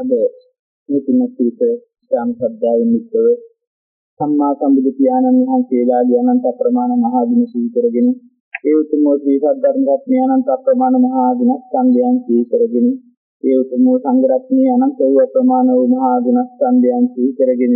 අද මේ තුනකීත ශ්‍රාම ශ්‍රද්ධාවෙන් යුක්තව සම්මා සම්බුදු පියාණන් වහන්සේලාගේ අනන්ත ප්‍රමාණ මහා ගුණ සීකරගෙන ඒ උතුම් වූ ශ්‍රී සද්ධර්ම රත්නය අනන්ත ප්‍රමාණ මහා ගුණ ස්කන්ධයන් සීකරගෙන ඒ උතුම් වූ සංඝ රත්නය අනන්ත වූ ප්‍රමාණ වූ මහා ගුණ ස්කන්ධයන් සීකරගෙන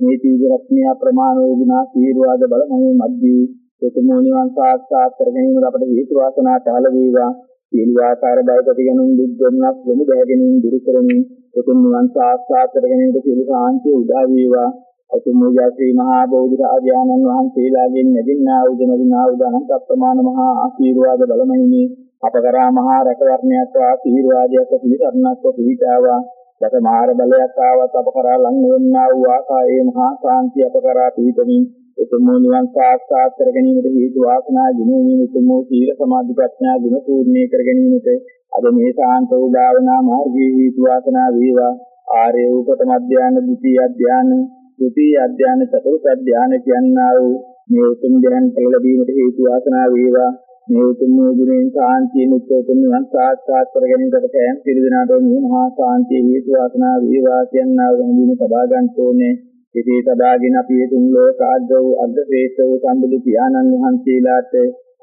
මේ තීව රත්නය ප්‍රමාණ වූ ගුණ ආශීර්වාද බල මොහොත මැද්දී උතුම් නිවන් සාක්ෂාත් කර ගැනීමට අපට හේතු වාසනා පහළ වේවා. සියලු ආකාර බයකට ගැනුම් දුක් දුන්නක් වෙමු දැහැගෙනින් දුරු කරමින් උතුම් නිවන් සාක්ෂාත් කර ගැනීමට සියලු සාන්තිය උදා වේවා. උතුම් වූ ශ්‍රී මහා බෝධි රාජානන් වහන්සේලාගෙන් ලැබෙනා වූ දෙනදිනා වූ අනන්ත ප්‍රමාණ මහා ආශීර්වාද බලමහිමි අප කරා මහා රැකවරණයක් ආශීර්වාදයක් පිළිසරණක් පිළිතාවා දසමාර බලයක් ආවත් අප කරා ලං වෙන්නා වූ ආකායේ මහා ශාන්තිය අප කරා පිහිටමින් උතුම් නිවන් සාක්ෂාත් කර ගැනීමට හේතු වාසනා ගුණයෙන් උතුම් සීල සමාධි ප්‍රඥා ගුණ පූර්ණේ කර ගැනීමට අද මේ සාන්ත වූ භාවනා මාර්ගයේ හේතු වාසනා වේවා. ආර්ය උපතම ධානය ද්විතීය ධානය ද්විතීය ධානය චතුර්ථ ධානය කියනා වූ මේ උතුම් ධ්‍යාන පෙළ ලැබීමට හේතු වාසනා වේවා. මේ උතුම් ගුණෙන් සාන්තිය මුක්තෝතුම් නිවන් සාක්ෂාත් කර ගැනීමට කැයන් සියලු දෙනාට මේ මහා සාන්තිය හේතු වාසනා වේවා කියනා වූ සබා ගන්න ඕනේ. ඉතී සදාගෙන අපි තුන් ලෝකාද්ද වූ අග්‍රශ්‍රේෂ්ඨ වූ සම්බුදු පියාණන් වහන්සේලාට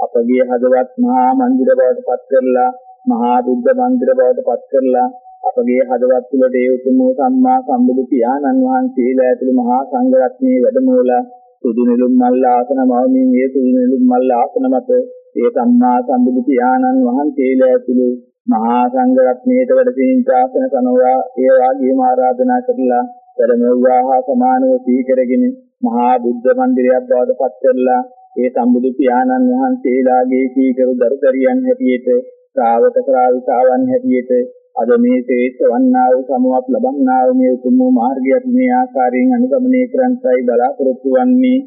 අපගේ හදවත් මහා මන්දිර බවට පත් කරලා මහා බුද්ධ මන්දිර බවට පත් කරලා අපගේ හදවත් තුළට ඒ උතුම් වූ සම්මා සම්බුදු පියාණන් වහන්සේලා ඇතුළු මහා සංඝ රත්නයේ වැඩමෝලා සුදු නෙළුම් මල් ආසන මවමින් ඒ සුදු නෙළුම් මල් ආසන මත ඒ සම්මා සම්බුදු පියාණන් වහන්සේලා ඇතුළු මහා සංඝ රත්නයේට වැඩ සිටින ශාසන කනවා ඒ වාගේම ආරාධනා කරලා පෙරමෙව්වා සමානව සීකරගෙන මහා බුද්ධ මන්දිරයක් බවට පත් කරලා ඒ සම්බුදු පියාණන් වහන්සේලාගේ සීකරු දරුදරියන් හැටියට ශ්‍රාවක ශ්‍රාවිකාවන් හැටියට අද මේ ශ්‍රේෂ්ඨ වන්නා වූ සමුවක් ලබන්නා වූ මේ උතුම් මාර්ගයට මේ ආකාරයෙන් අනුගමනය කරන්සයි බලාපොරොත්තු වන්නේ.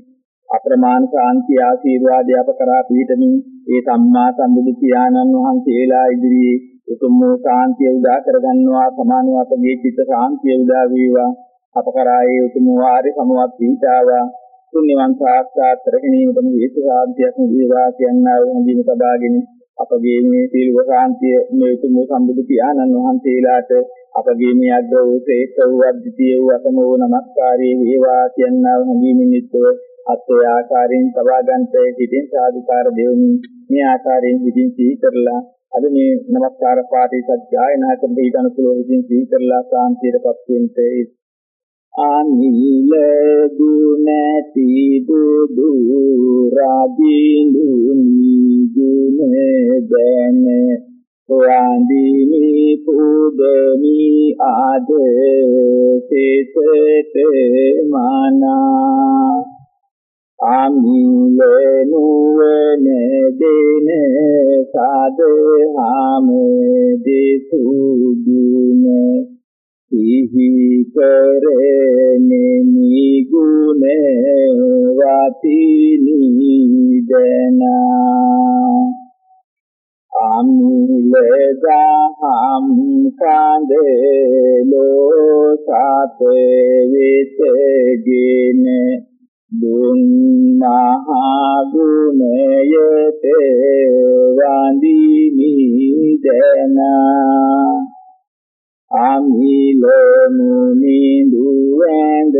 අප්‍රමාණ ශාන්ති ආශීර්වාදය අප කරා පිහිටමින් ඒ සම්මා සම්බුදු පියාණන් වහන්සේලා ඉදිරියේ උතුම් වූ ශාන්තිය උදා කරගන්නවා සමානව අපගේ චිත්ත ශාන්තිය උදා වේවා. අප කරායේ උතුම් වාරි සමුවත් පීඨාවා පුණ්‍යවන් සාක්ෂාත් කර ගැනීමටම හේතු සාධ්‍යයක් වේවා කියනා වූ හඳින් සබාගෙන අපගේ මේ සීල ශාන්තිය මේ උතුම් සම්බුදු පියාණන් වහන්සේලාට අපගේ මේ අග්‍ර වූ ශ්‍රේෂ්ඨ වූ අද්විතීය වූ අතම වූ නමස්කාරයේ වේවා කියනා වූ හඳින් නිත්ව අත්ේ ආකාරයෙන් සබා ගන්නට සිටින් සාදුකාර දෙවමින් මේ ආකාරයෙන් සිටින් සී කරලා අද මේ නමස්කාර පාඨය සත්‍යයනා කරන ඊට අනුකූලව සිටින් සී කරලා සාන්තියටපත් වෙන්න අනිල දුනැති බුදු රාබිඳුනි ගුණ දැන වන්දිනි පුදමි ආද සිතට මනා අමිල නුවන දෙන සාදහම දෙසුදුනේ සිහි කරෙනෙමි ගුණ වතිනි දනා. අමිලදහම් කඳලෝ සත විතගෙන දුන්නා ගුණයට වඳිනි දනා. අමිල මුනි දුවඳ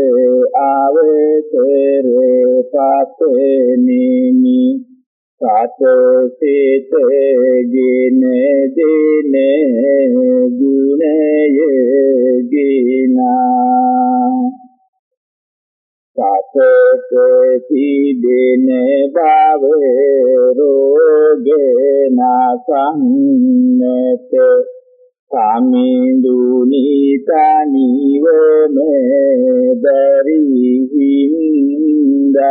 අවතර පතනිමි සත සිත ගින දින ගුණය ගිනා. සතත තිදෙන බව රෝගේ නාසන්නත සමිඳුනි තනිවම බැරි හින්දා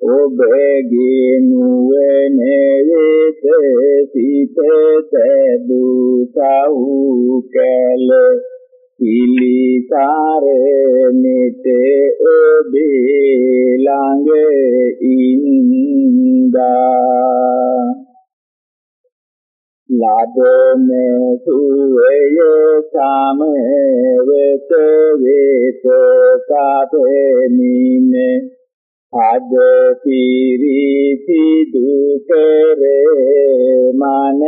ඔබගේ නුවණ වෙත සිත තැබු කැල පිලිසරණෙත ඔබේ ළඟ ඉන්දා. ලබන සුවය සමවත වේත සාපෙමින අද පිරිති දුකර මන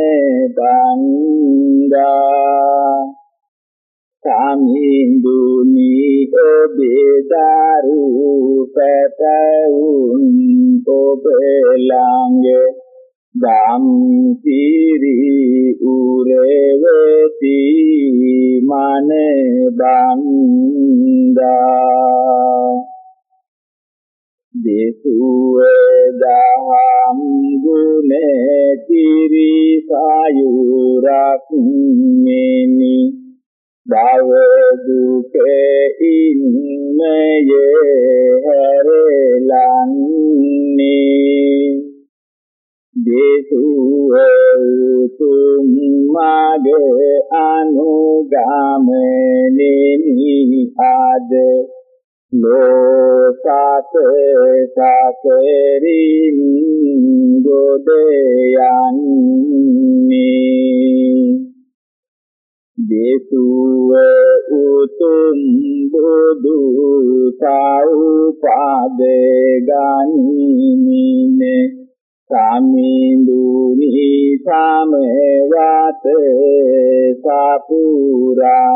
බන්දා. සාමින්දුනි ඔබේ දරු පැටවුන් ඔබ ළඟ දම් සිරි උරවති මන බන්දා. දේසුව දහම් ගුණ කිරි සායුරක් මෙනි. දව දුක ඉන්නයේ හැරලන්නේ. දේසුව තුම් මාගේ අනුගමනෙනි ආද ලෝකත සසරින් ගොඩ යන්නේ දේසුව උතුම් බුදු සෞපාද ගනිමිනේ සමිඳුනි සමවත සපුරන්නේ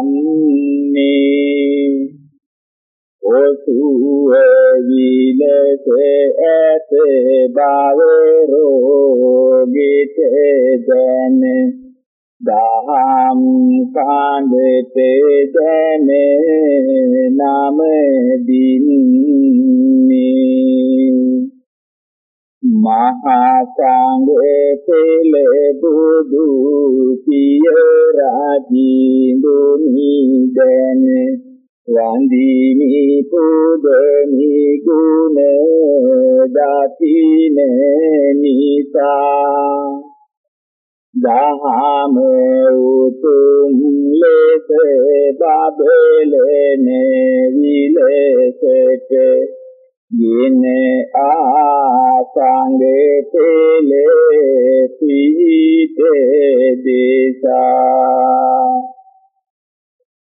ඔසුව විලස ඇත බව රෝගිත දැන දහම් කාණ්ඩත දැන නම දින්නේ මහා සංඝේ පෙළ බුදු පිය රාජින්දුනි දැන වන්දිමි පුදමි ගුණ දාතින නිතා දහම උතුම් ලෙස බබලන විලසට ගෙන ආසංගේ පෙළේ පිහිට දේශා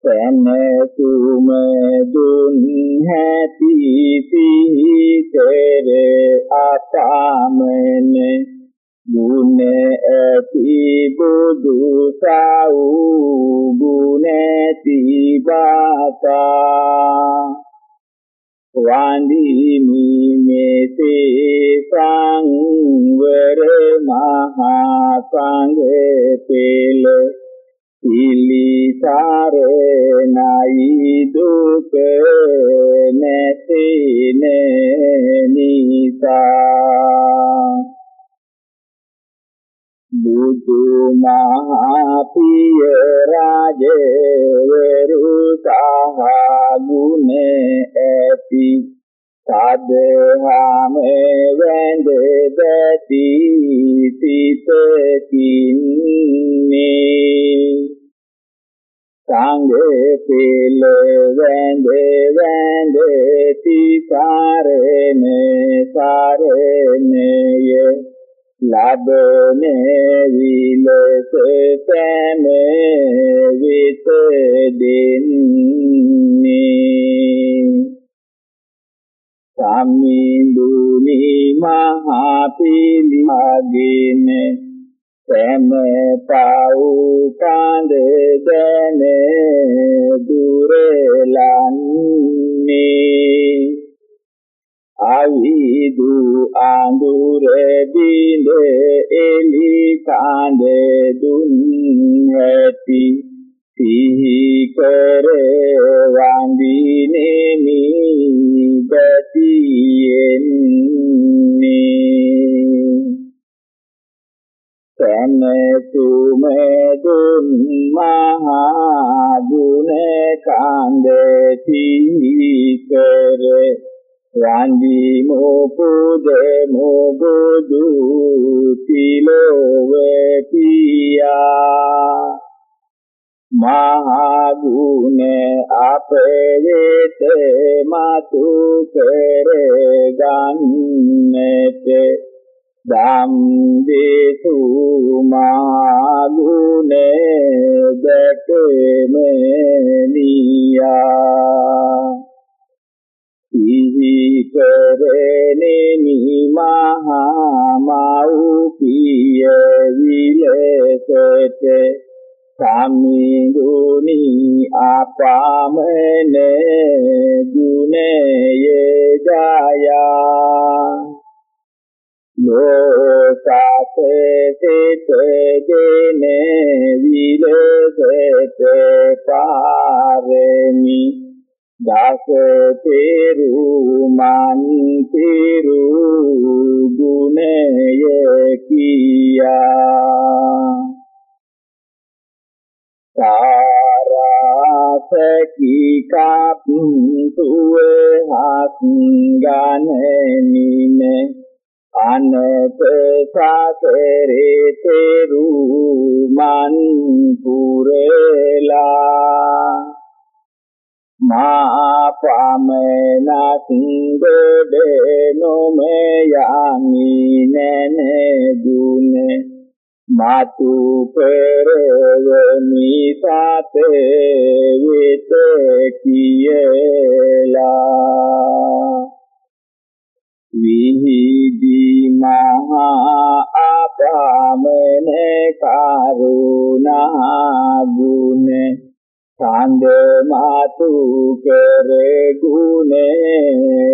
සැනසුම දුන් හැටි සිහි කර අපාමන ගුණ ඇති බුදු සව් ගුණ ඇති බාතා. වන්දිමි මෙසේ සංවර මහා සංඝ පෙළ පිලිසරණයි දුක නැතින නිසා. බුදු මහා පිය රාජවරු සහ ගුණ ඇති. සදහම වැඳ දැති සිතකින්නේ. සංඝේ පිළ වැඳ වැඳ තිසරණ සරණය. ලබනේ විලස සෑම විත දෙන්නේ සම්මිඳුනි මහා පිළිමගෙන සෑම පව් කාඳ දැන දුරලන්නේ අවිදු අඳුර බිඳ එලි කාඳ දුන් ඇති. සිහි කර වන්දිනෙමි ගතියෙන්නේ සැනසුම දුන් මහා ගුණ කාන්ද සිහි කර වන්දි මොපුද මොබුදු තිලෝව පියා මහා ගුණ අප වෙත මතු කර ගන්නට දම් දේසු මහා ගුණ දැකම නියා සිහි කරෙනෙමි මහා මෞපිය විලසට සම්මිඳුනි පාමන ගුණයේ ජායා ලෝකසෙත දෙන විලසත පාරමි. දස තෙරු මන් තෙරු ගුණය කියා සාරාසකි කප්තුවේ හත් ගණනිනේ අනත සසරේ තෙරු මන් පුරේලා මා පමනක් දෙදේ නොම යමි නැන දුන මාතු පෙරවනි සතේ විත කියලා. විහිදී මහා අපමණ කරුණා ගුණ සාන්ද මාතු කර ගුණ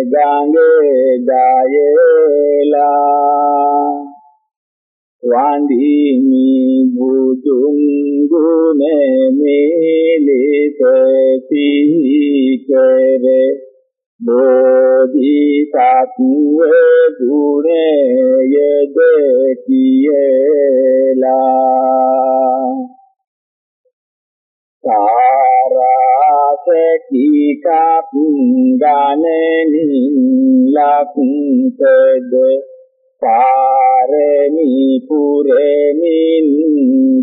ගංගේ දායලා වන්දිමි බුදුන් ගුණ මෙලෙස සිහි කරේ බෝධිසත්ව ගුණයද කියලා සාරාසකි කප්ගණනින් ලක්තද පාරමී පුරමින්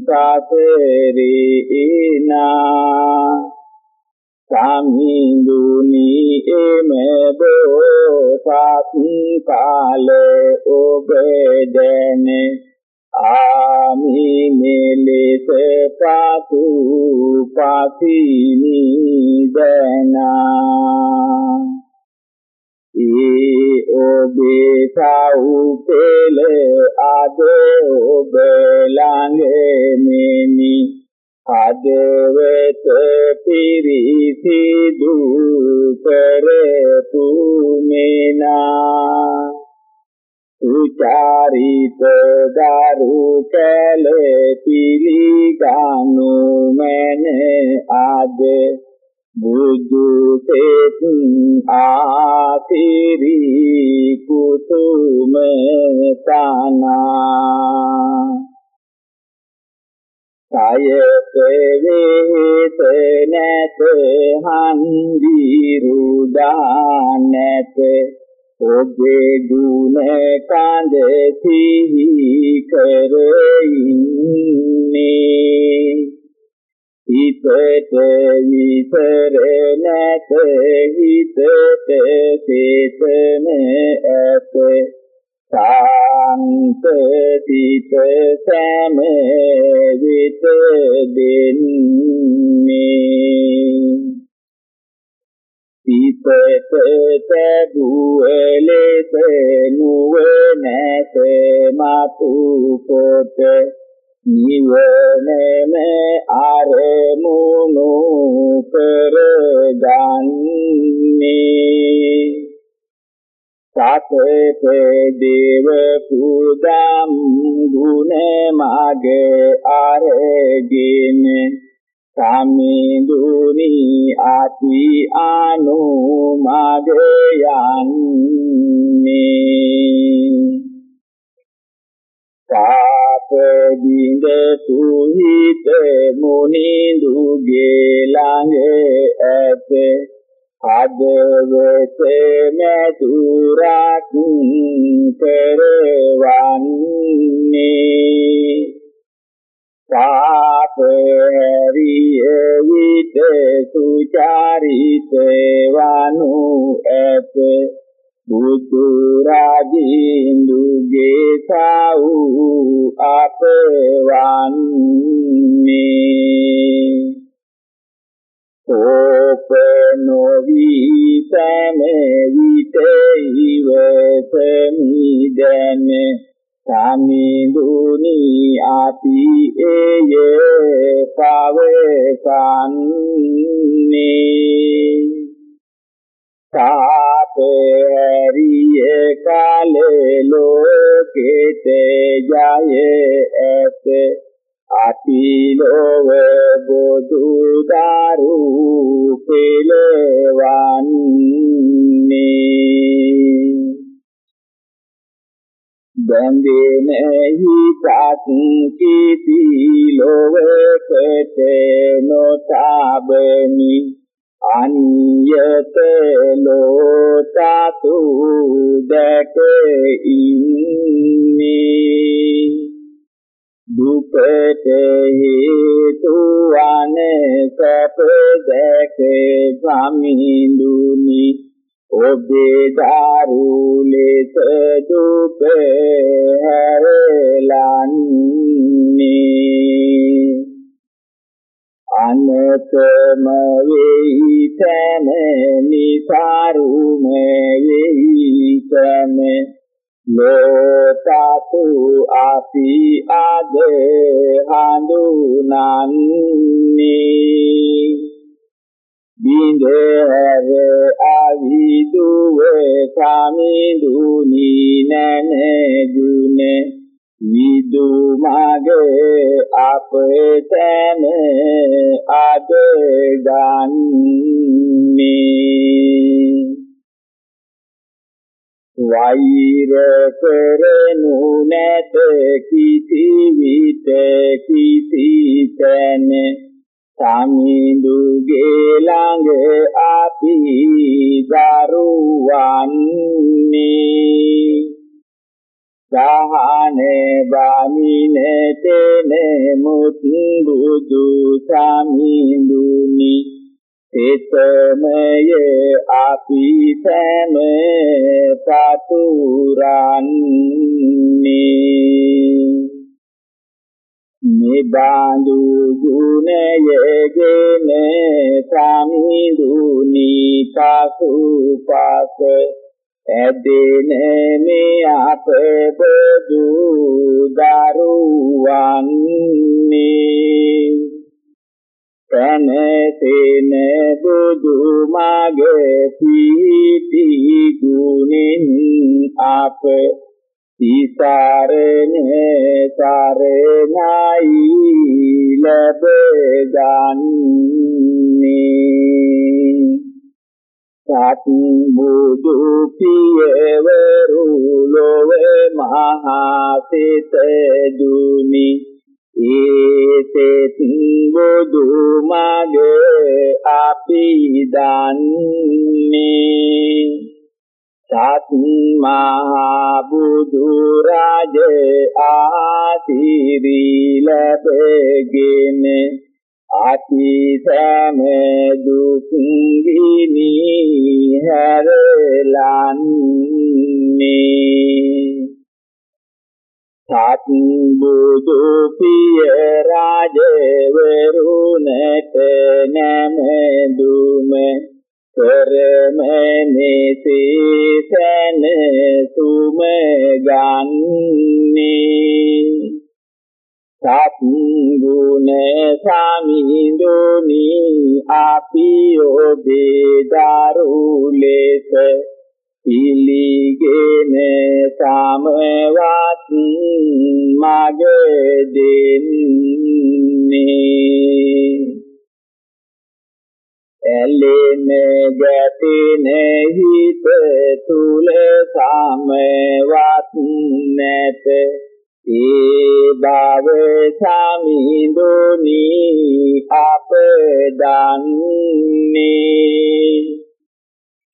සසරේනා සම්හිඳුනි එමෙබෝ සත් කාල ඔබ දැන ආමි මෙලෙස පාතු පාතිනි දනා. ඒ ඔබේ සෞපෙල අද ඔබ ළඟ මෙනි. අදවත පිරිසිදු කරපු මේනා. උචාරිත දරු කැල පිළිගනු මන ආද බුදු තෙත් ආතිරි කුතුම තනා සයත වේත නැත හන්දිරුදා නැත ඔබේ ගුණ කඳ සිහි කරඉන්නේ හිතට විසර නැත හිතට සේතන ඇත. සාන්ත සිත සෑම විට දෙන්නේ. සිතට තැබුවලෙස නුවණැස මතු කොට නිවනම අරමුණු කරගන්නේ සතේ දේව පුදම් ගුණ මග අරගෙන සමිඳුනි අති අනුමග යන්නේ පාප බින්ද සුහිත මුනිඳුගේ ළඟ ඇත අදවත මැදුරක් කරවන්නේ පාපරිය විත සුචාරිත වනු ඇත. බුදු රාජින්දුගේ සව් අපවන්නේ ඕපනෝවි සෑම විට ඉවසමි දැන. සමිඳුනි අපි එය පවසන්නේ. සාපේරිය කාලේ ලෝකෙත ජය ඇත. අතිලෝව බුදු දරු පෙළවන්නේ. බැඳෙන හිතත් කීති ලෝකෙත නොතබමි අඤ්‍යත ලෝතතු දැක ඉන්නේ. දුකට හේතු අනසප දැක සමිඳුනි ඔබේ දරු ලෙස දුක හැරලන්නේ අනතම වෙයි තන නිසරුම වෙයි තන ලෝතතු අපි අද හඳුනන්නේ බින්දර අවිදුව සමිඳුනි නැනදුනේ විදු මගේ අපතන අද ගන්නේ. වෛර කරනු නැත කිසි විට කිසි තැන සමිඳුගේ ළඟ අපි දරුවන්නේ. සහනේ බාමිනේ තෙනේ මුත් බුදු සමිඳුනි. සිතමය අපි සෑම පතුරන්නේ. නිබඳු ගුණයගෙන සමිඳුනි පසුපස ඇදෙන මේ අප බදු දරුවන්නේ. තනසෙන බුදු මගේ පීති ගුණෙන් අප සීසරණ සරණයි ලැබ ගන්නේ. සත් බුදු පියවරු ලොව මහා සිත දුනි ඒතෙත් බුදු මගේ අපි දන්නේ. සත් මහා බුදු රාජ ආතිරි ලැබගෙන අති සෑම දුක් විනි හැරලන්නේ සත් බුදු පිය රාජවරුණට නැමදුම කරමනේ සේසන සුම ගන්නේ. සත් ගුණ සමිඳුනි අපි ඔබේ දරුලෙස පිළිගෙන සමවත් මගේ දෙන්නේ. ඇලෙන ගැටෙන හිත තුල සමවත් නැත ඒ බව සමිඳුනි අප දන්නේ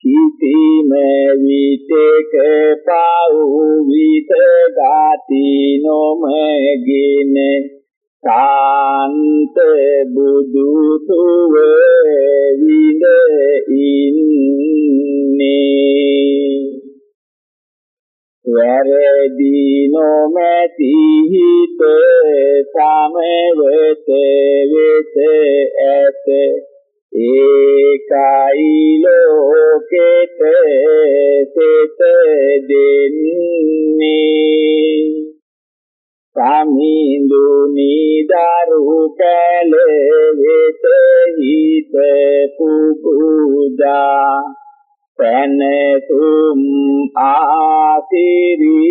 කිසිම විතක පව් විත ගති නොමගින සාන්ත බුදු සුව විඳ ඉන්නේ වැරදි නොමැති හිත සමවත වෙත ඇත ඒකයි ලෝකෙත සිත දෙන්නේ සමිඳුනි දරු කැල වෙත හිත පුබුදා සැනසුම් ආසිරි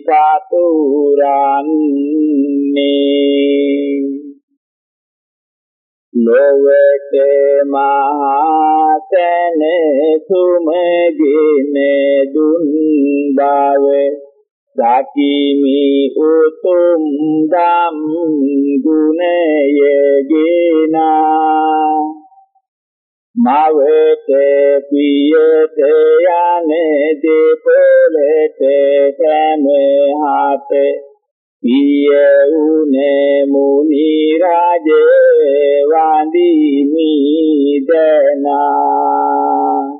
සතුරන්නේ ලොවට මහා සැනසුමගෙන දුන් බව දකිමි උතුම් ධම් ගුණයගෙනා. මවට පියට යන දෙපොළට සමහත පිය උනේ මුනි රාජ වඳිමි දනා.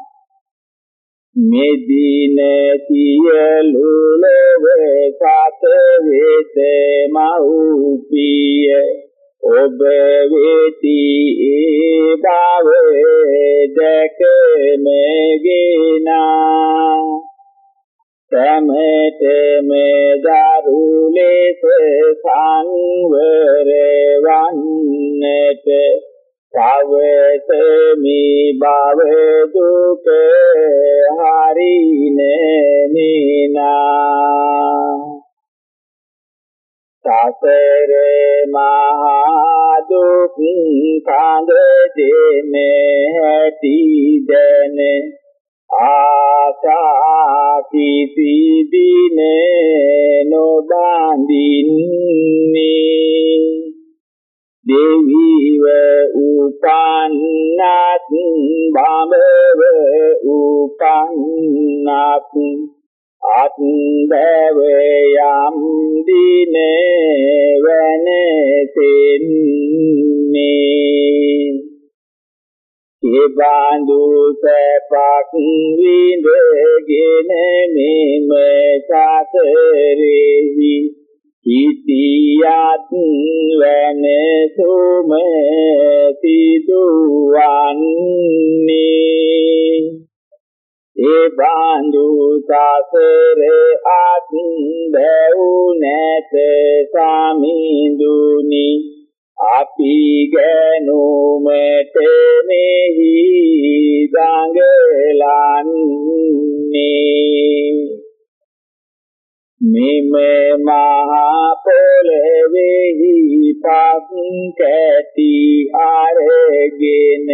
මෙදින සියලු ලොව සත වෙත මෞපිය ඔබ වෙති ඒ බව දැකමගිනා සමතම දරු ලෙස සංවර වන්නට තවසමි බව දුක හරිනෙනා සසර මහා දුක් කඳ දෙමේ ඇති දන ආසා කිසි දිනේ නොබඳින්නේ. දෙවිව උපන්නත් බඹව උපන්නත් අත්දව යම් දිනේ වෙනසෙන්නේ ඒබඳු සපක් විඳගෙන මෙම සතරෙහි හිතියත් වෙනසුම සිදුවන්නේ ඒ බඳු සසර අත් බැව් නැත සමිඳුනි. අපි ගැනුමට මෙහි දඟලන්නේ. මෙම මහා පොළවේහි පස් කැටි අරගෙන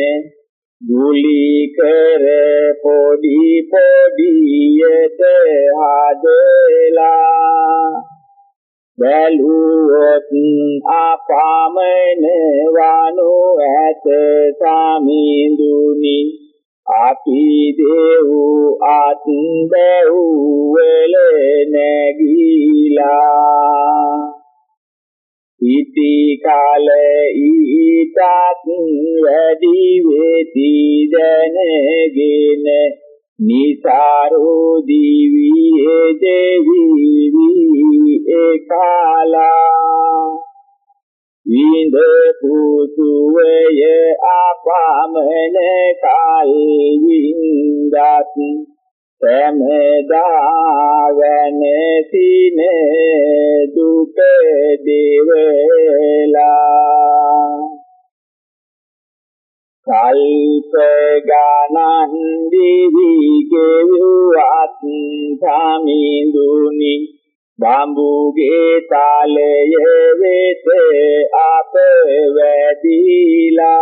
දුලි කර පොඩි පොඩියට හදලා බැලුවොත් අපාමන වනු ඇත සමිඳුනි. අපි දෙව් අත් දෙව් වල නැගීලා ඉති කාල ඊටත් වැඩි වෙති දැනගෙන නිසාරෝ දිවියේ දෙවි ඒකාලා විඳ පුතුවය අපමණ කල් වින්දත් සමදාගෙන සින දුක දෙවලා. කල්ප ගණන් දිවි ගෙවුවත් සමිඳුනි බම්බුගේ තාලය වෙත අප වැඩිලා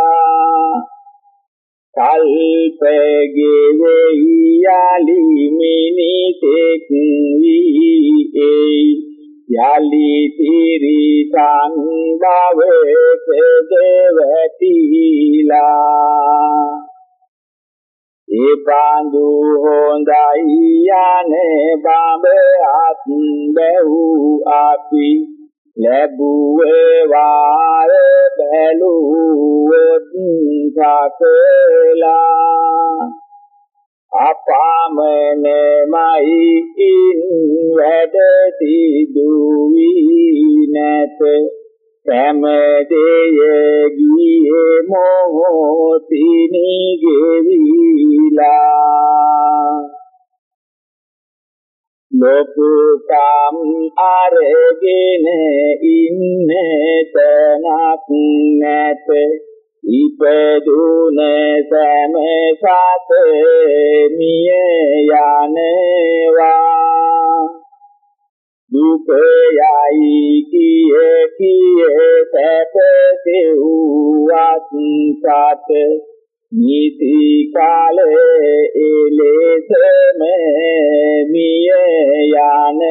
කල්පගේ වෙයියලි මිනිතෙක් වී යලි තිරිසන් භවෙත වැටිලා. ඒ බඳු හොඳයි යන්නේ බඹ අත් බැව් අපි ලැබුවේ වාර බැලුවොත් සකලා අපාමනමයි ඉන් වැඩ සිදු වී නැත සෑම දෙය ගියේ මොහොතිනි ගෙවිලා ලෝකම් අරගෙන ඉන්නේ තනක් නැත. ඉපදුන සෑම සත මිය යනවා. දුක යයි කිය කිය සැප දෙව්වත් සත. නිති කාලේ එලෙසම මිය යනවා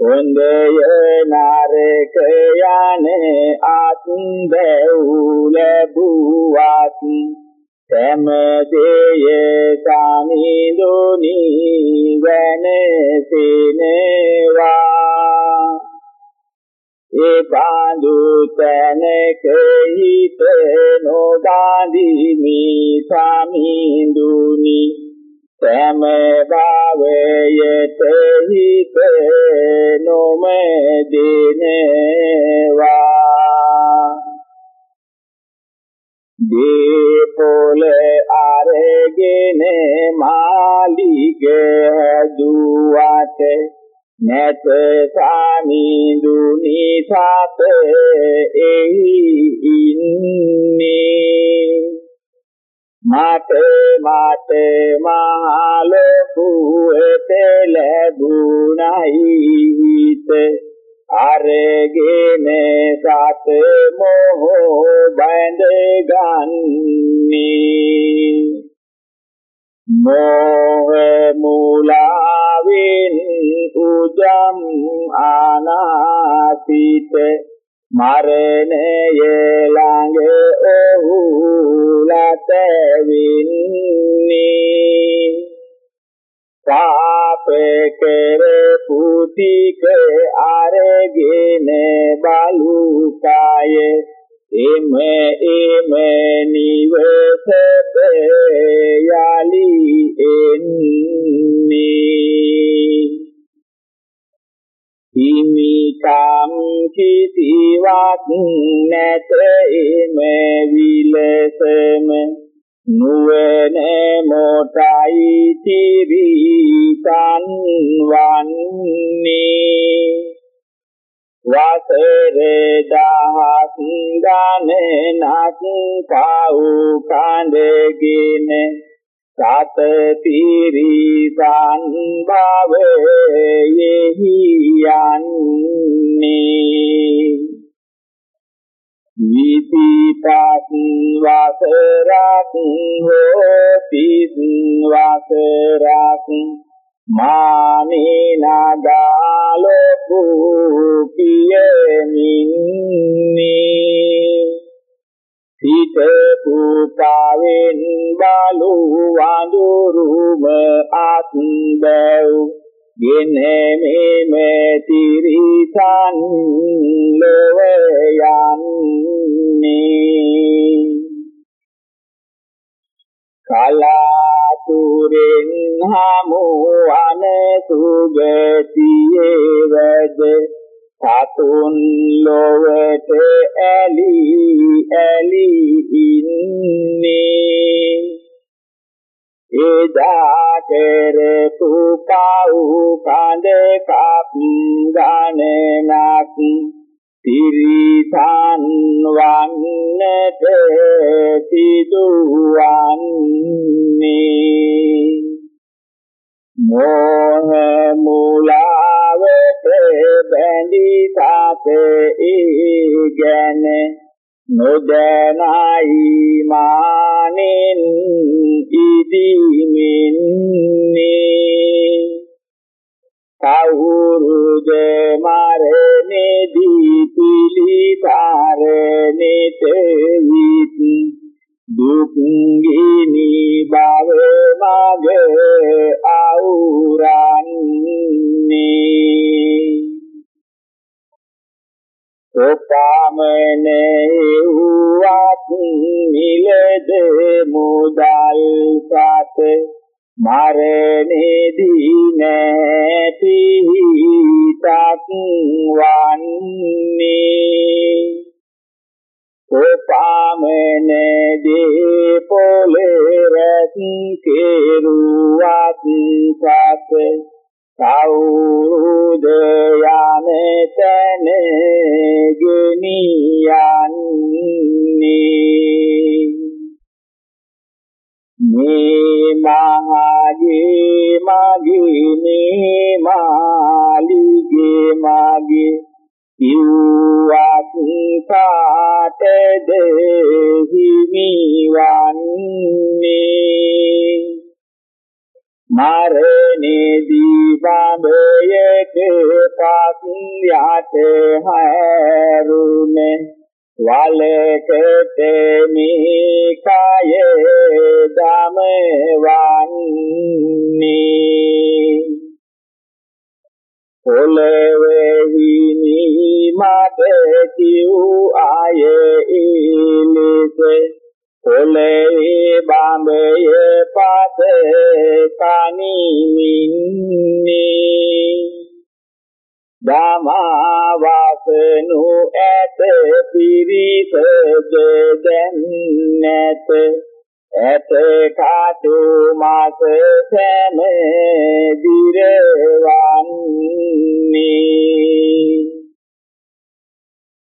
හොඳය නරක යන අත් බැව් ලැබුවත් සෑම දේය සානිදුනි වෙනසෙනවා ඒ බඳු තැනක හිත නොදාදිමි සමිඳුනි සෑම භවයට හිත නොමදිනවා දීපොල අරගෙන මාලිග දුවට නැත සාමිඳුනි සත එහි ඉන්නේ. මට මට මහලොකු එතලබුණයි හිත අරගෙන සත මොහ බඳ ගන්නේ. මොහ මූලාවෙන් උජම් ආනාසිත මරණය ළඟ ඔහු ලතවින්නේ පාප කර පුතික අරගෙන බලුකාය එම එම නිවසට යලි එන්නේ. හිමිකම් කිසිවක් නැත එම විලසම නුවණ මොටයි තිරිසන් වන්නේ. වසර දහස් ගණනක් පව් කඳගෙන සත තිරිසන් භවයෙහි යන්නේ. විපිටත් වසරක් හෝති වසරක් මානේ නගාලපු පියමින්නේ හිතපු පාවෙන් බලු වඳුරුම අත් බැව් ගෙන මේ තිරිසන් ලොව යන්නේ. කලාතුරෙන් හමුවන සුගතියේ වැද සතුන් ලොවට ඇලි ඇලි ඉන්නේ. එදා කරපු පව් කඳ කප් ගණනක් තිරිසන් වන්නට සිදුවන්නේ. මෝහ මුලාවට බැඳී සත ඊගෙන නොදනයි මානෙන් ඉදිමින්නේ. කවුරුද මරණෙදී පිළිකාරණෙත විත්? දුක් ගිනි බව මග අවුරන්නේ. සෝපාමනේ වත් නිලද මුදල් සත. මරණෙදී නැති හිතක් වන්නේ. සෝපාමනේ දේ පොලේ රැත් කෙරුවත් සත. කවුද යන තැනගේ නියන්නේ මේ මහගේ මගේ මේ මාලිගේ මගේ ඉව්වත් කාටද හිමිවන්නේ මරණේදී බඹයක පස් යට හැරුනේ වලකට මේ කය දමවන්නේ පොළවෙහි මට කිව් ආය ඉලිස පොළේ බඹය පස කනිමින්නේ දමාවසනු ඇත පිරිස දැන් නැත. ඇත කාතු මාස සෑම දිරවන්නේ.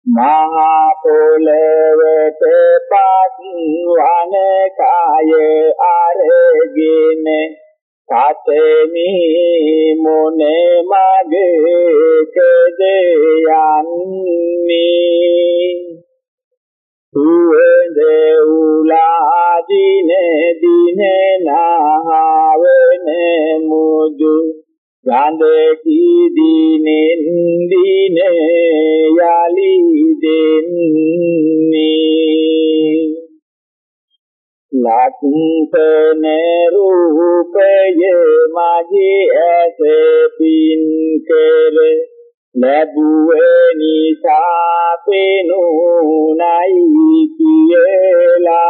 මහා පොළවට පස් වන කාය අරගෙන සතෙමි මොනේ මගේකද යන්නේ? සුවඳ උලාදින දින නාවන මුදු ගඳ කීදිනෙන් දින යලි දෙන්නේ. ලක්ෂණ රූපය මගේ ඇස පින් කර ලැබුවේ නිසා පෙනුනයි කියලා.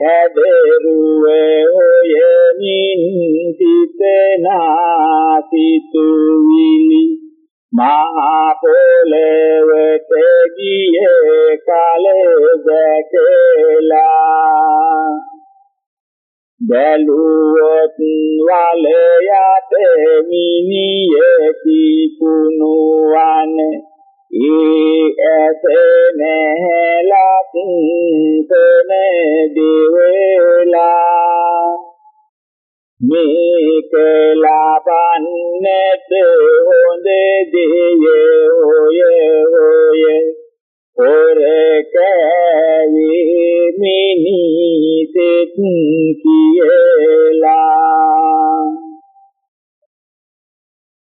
හැදරුවේ හොයමින් සිතනා සිතුවිලි මහා පොළවට ගියේ කල දැකලා බැලුවොත් වල යට මිනියති කුණුවන් ඒ ඇස නැලක් තන දෙවලා මේක ලබන්නට හොඳ දෙය ඔය ඔය. ඔර කෑවේ මිනිසෙක් කියලා.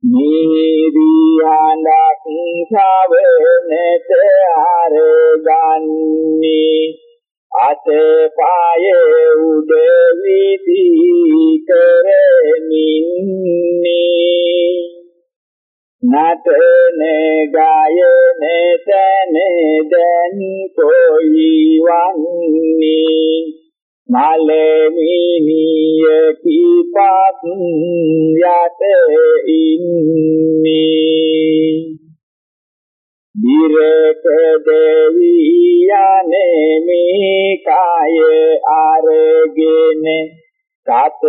නිදියන්ක් සවනට අරගන්නේ. අතපාය උඩ විදි කරමින්නේ නටන ගායන තන දැන් කොයි වන්නේ? මලමිනිය කිපත් යට ඉන්නේ. දිරක දෙවියනේ මේ කය අරගෙන සත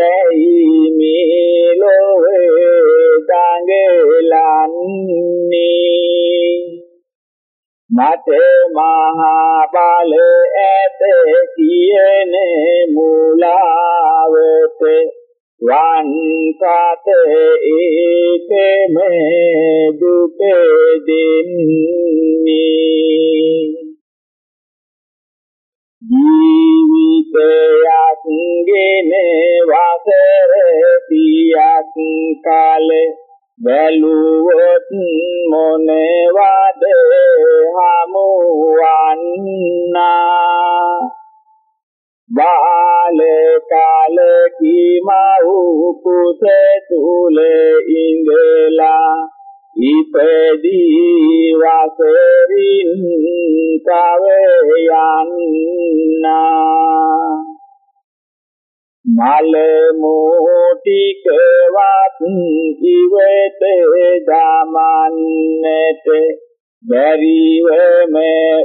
ඇයි මේ ලොවේ දඟලන්නේ. මට මහා බල ඇත කියන මූලාවත වන් සත ඒකම දුක දෙන්නේ. ජීවිතයක් ගෙන වසර පියක් කාල බැලුවොත් මොනවද හමුවන්නා? බාල කාල කීමව් කුස තුල ඉඳලා ඉපදී වසරින් තව යන්නා. මල මෝටිකවත් ඉවත දමන්නට බැරිවම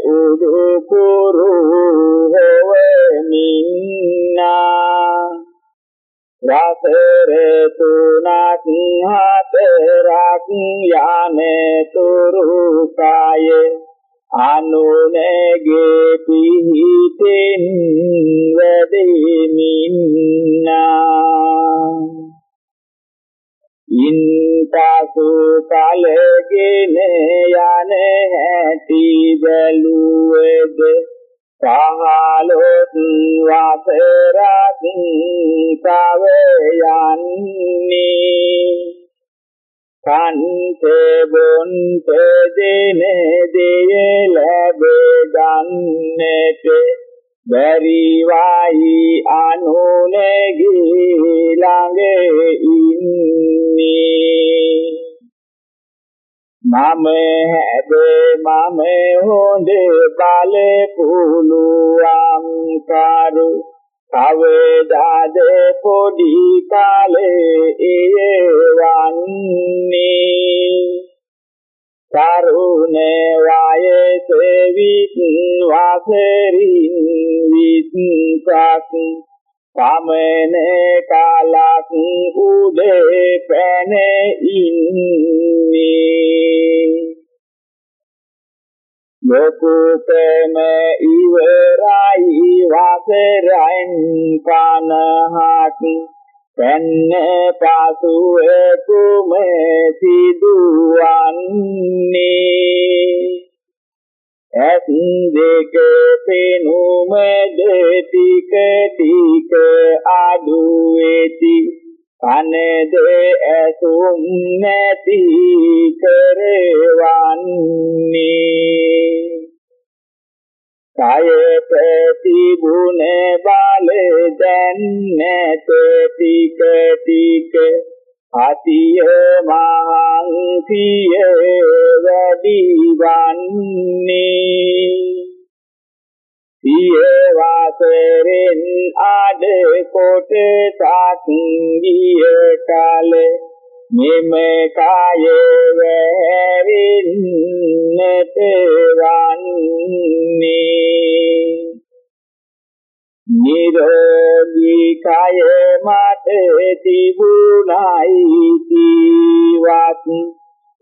උඩු කුරු හොවමින්නා වසර තුනක් හතරක් යන්නේ තුරු කායේ අනුනගේ පිහිටෙන් වැඩෙමින්නා ඉන්තසු කලගෙන යන හැටි බැලුවේද පහළොත් වසරක් තව යන්නේ කන්තේ බොන්තේ දින දෙය ලැබ ගන්නට බැරි වයි අනුනගී ළඟ මම හැද මම හොඳ බල පුළුවන් කරු. කවදාද පොඩි කාලේ එය වන්නේ තරුණ වයසේ විත් වසරින් විත්සක් පමණ කාලක් උදේ පැන ඉන්නේ ලෝකෝපම ඉවරයි වසරෙන් කනහක් තන්න පසුව කුම සිදුවන්නේ. ඇස් දෙක පෙනුම දෙතික ටික අඩු වෙති කනද ඇසුම් නැති කරවන්නේ. කායත තිබුණ බල දැන් නැත ටික ටික අතිය මහන්සිය වැඩි වන්නේ. සිය වාසරෙන් ආද කොට සාකිය කල මෙම කාය වැහැරින්නට වන්නේ. නිරෝගී කය මට තිබුණයි ජීවත්.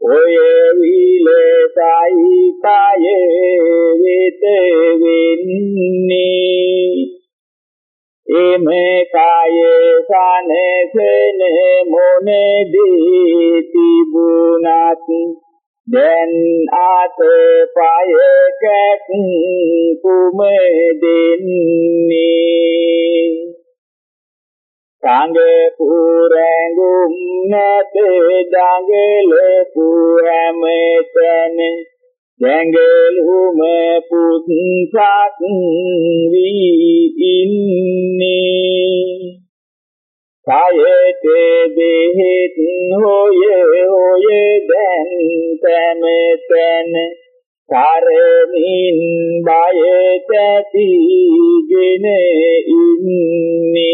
ඔය විලසයි කය වෙත වෙන්නේ. එම කය සනසන මොනදී තිබුණත් දැන් අත පය කැක් කුම දෙන්නේ සංග පුරැඟුම් නැත දඟලපු හැම තැන දැඟලුම පුත්සක් වී ඉන්නේ. කායේත දෙහෙත් හොය හොය දැන් තැන තැන කරමින් බය තැතිගෙන ඉන්නේ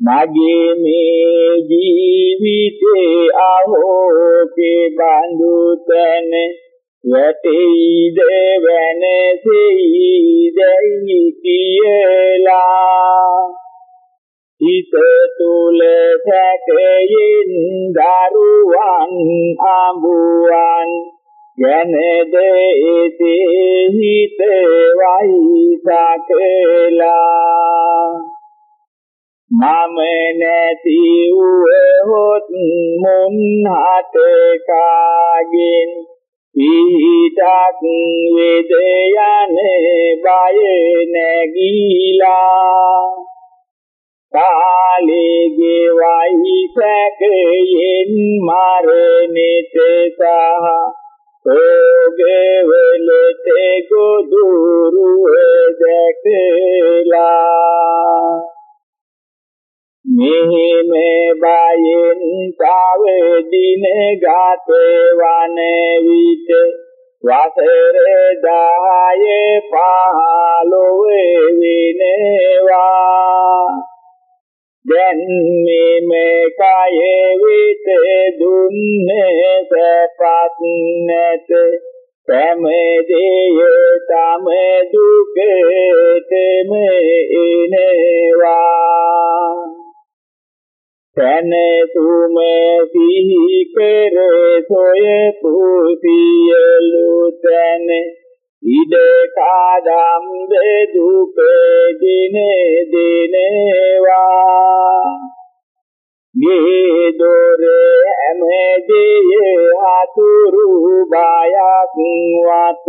මගේ මේ ජීවිතේ අහෝ කේ බඳු තැන වැටෙයිද වෙනසෙයිදයි කියලා. හිත තුල සැකයෙන් දරුවන් අඹුවන් ගැනද එසේ හිත වයිසකලා මම නැති වූහොත් මුන් හත කාගෙන් පිටක් වේද යන බය නැගීලා. කාලේගේ වයිසකයෙන් මරණිත සහ ඕගෙවලට ගොදුරු දැකලා මෙහෙම බයෙන් තව දින ගත වන විට වසර 10 පහළොව වෙනවා දැන් මේ කය විත දුන්නේ සපත් නැත සෑමදේය තම දුකටම එනවා තනතුම සිහි කර සොය පුසියලු තන ඉද කාදම් දුක දින දිනවා ගේ දොර හැමදේ හතුරු බයක් වත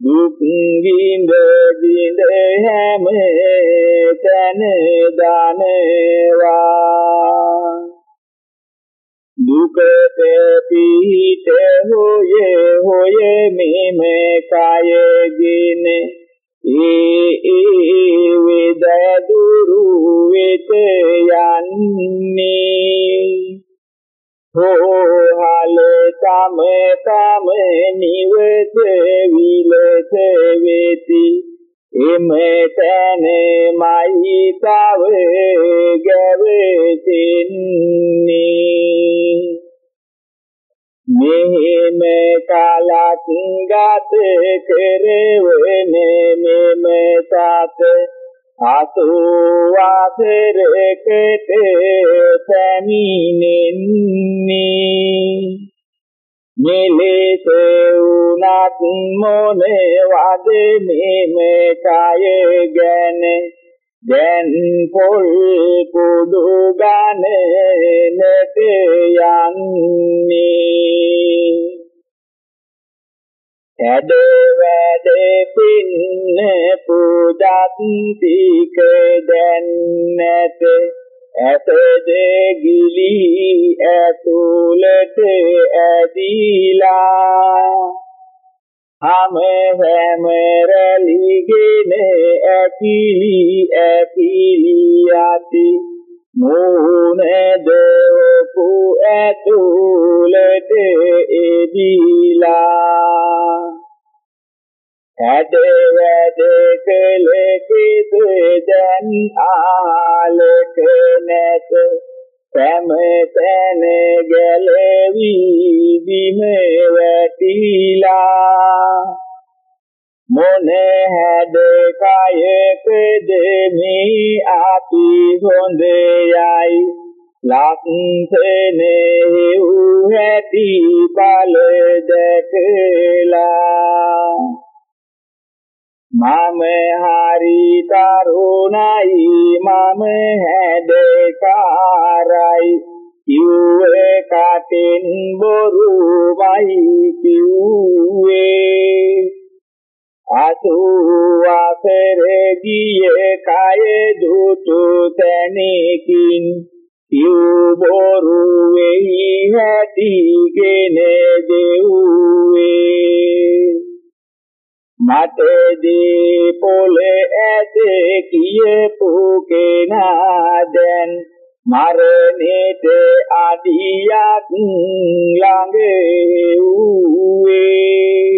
දුක් විඳ විඳ හැම තැන දනවා දුකට පිහිට හොය හොය මෙම කයගෙන ඒ ඒ වේද දුරු වෙත යන්නේ හෝහල තම තම නිවත විලස වෙති එමෙතන මයි තව ගැවසෙන්නේ මෙහෙම කලක් ගත කරවන මෙම සත අසුවාසරකට සැමිනෙන්නේ. මෙලෙස උනත් මොනේ වදනේ මේ කය ගැන? දැන් පොල් කුඩු ගන්නට යන්නේ. ඇද වැඩ පින්න පුදත් තීක දැන් නැත ඇතද ගිලි ඇතුළට ඇදිලා. හම හැම රැලිගෙන ඇකිලි ඇකිලි යති මූණ දවපු ඇතුළට එදිලා. හැඩ වැඩ කළ කිස දැන් ආලක නැත. සෑම තැන ගැලවි බිම වැටිලා මොන හැඩ කයකද මේ අපි හොඳ යයි ලක්ෂණ හේව් ඇති බල දැකලා. මම හරි තරුණයි මම හැඩකාරයි කිව්වේ කටින් බොරුමයි කිව්වේ. අසුවසර ගියේ කය දුතු තැනකින් කිව් බොරු වෙහි හැටිගෙන දෙව්වේ. මතදී පොලේ ඇත කියපු කෙනා දැන් මරණයට අඩියක් ළඟ වූවේ.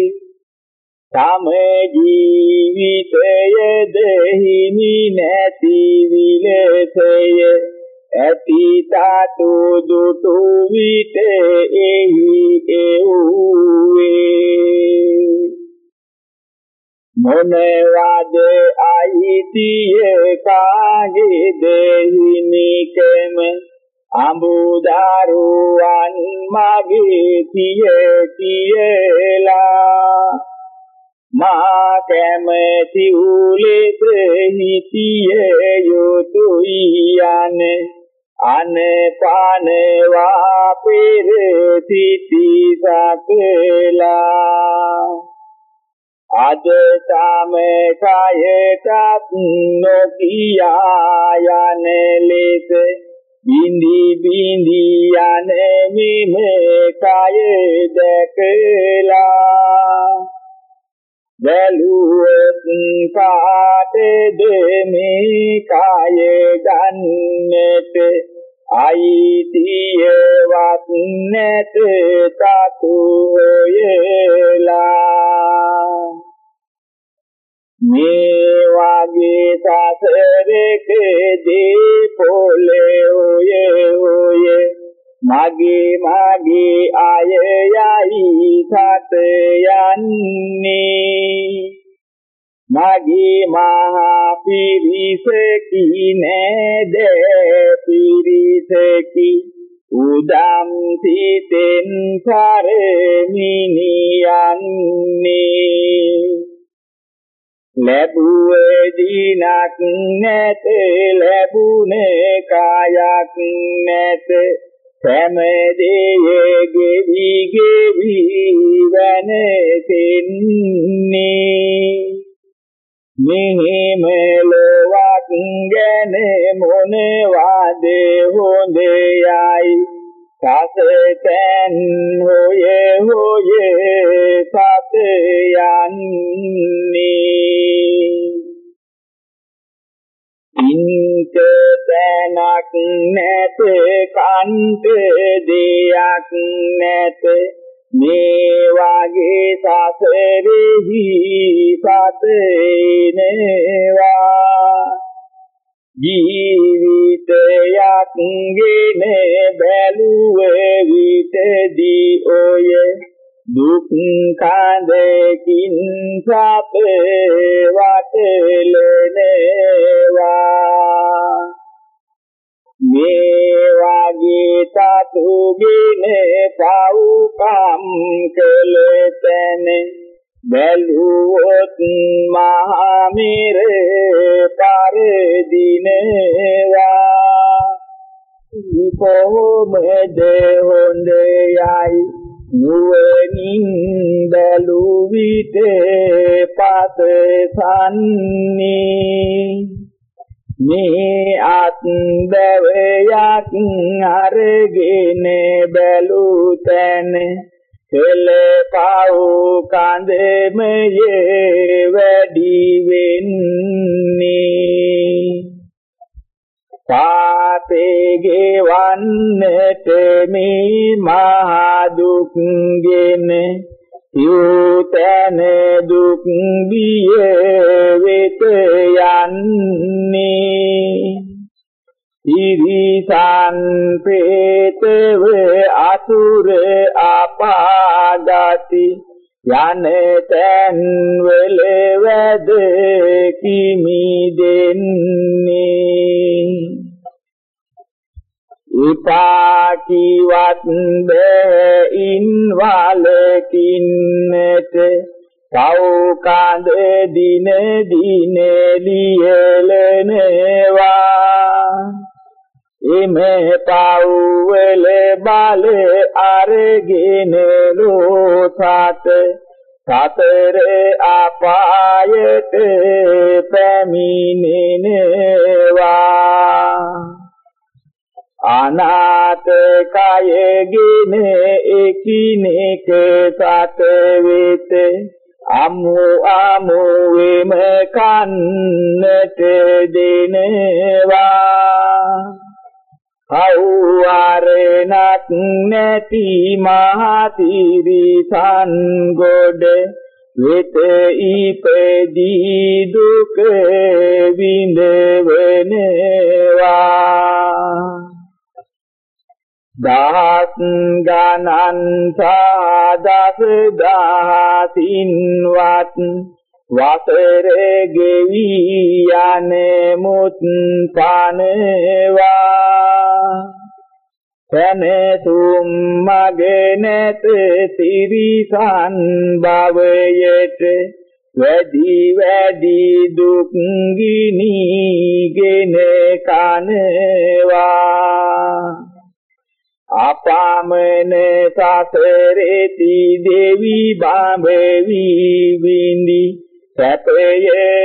තම ජීවිතයද හිමි නැති විලසය ඇති තාතු දුටු විට එහි එව්වේ. මොනවාද අයිතිය කාගේද හිමිකම අඹුදාරුවන් මගේ තිය කියලා මා කැමැති උලෙත හිතිය යුතුය යන්නේ අනපානවා පෙර සිටි සකලා. අද තම කයටත් නොකියා යන ලෙස බින්දි බින්දි යන මිම කය දැකලා බැලුවොත් කාටද මේ කය ගන්නට අයිතියවත් නැත තතු හොයලා මේ වගේ සසරකදී පොලේ ඔය ඔය මගේ මගේ අය යයි සත යන්නේ මගේ මහා පිරිසකි නේද පිරිසකි උදම් සිතෙන් කරමිනියන්නේ ලැබුවේ දිනක් නැත ලැබුණේ කායක් නැත. සෑමදේ ගෙවි ගෙවි වෙනසෙන්නේ මෙහිම ලොවක් ගැන මොනවාද හොඳ යයි සසතෙන් හොයේ හොයේ සත යන්නේ ඉන්ක තැනක් නැත කන්ත දෙයක් නැත. මේ වාගේ සසරෙහි සතේනවා ජීවිතයක් ගෙන බැලුවේ විතදී ඔය දුක් කඳකින් සප වටලනවා. මේ වාගේ තතුගෙන පව්කම් කළ තැන බැලුවොත් මහා මිර පරදිනවා. කොහොමද හොඳ යයි නුවණින් බැලු විට පතසන්නේ. මේ අත් බැවයක් අරගෙන බැලු තැන කෙල පව් කඳමයේ වැඩි වෙන්නේ. පාපේ වන්නට මේ මහ දුක්ගෙන යූතන දුක් බිය වෙත යන්නේ. ඉරිසන් ප්‍රේතව අසුර අපාගති. යන තැන් වල වැද කිමි දෙන්නේ? විපාකිවත් බැයින් වලකින්නට කව් කඳ දින දින ලියලනවා. එමෙ පව්වල බල අරගෙන ලෝසත සතර අපායට පැමිණෙනවා. අනාත කයගෙන එකිනෙක සත වෙත. අමු අමු වෙම කන්නට දෙනවා. කවුවරණක් නැති මහතිරිසන් ගොඩ වෙත ඉපදී දුක විඳවනවා. දහස් ගණන් සාදස දහසින්වත් වසර ගෙවි යන මුත් පනවා. තනතුම් මගේ නැත තිරිසන් භවයට වැඩි වැඩි දුක් ගිනිගෙන කනවා. අපාමන සසරේති දෙවි බඹවි විඳි සැපය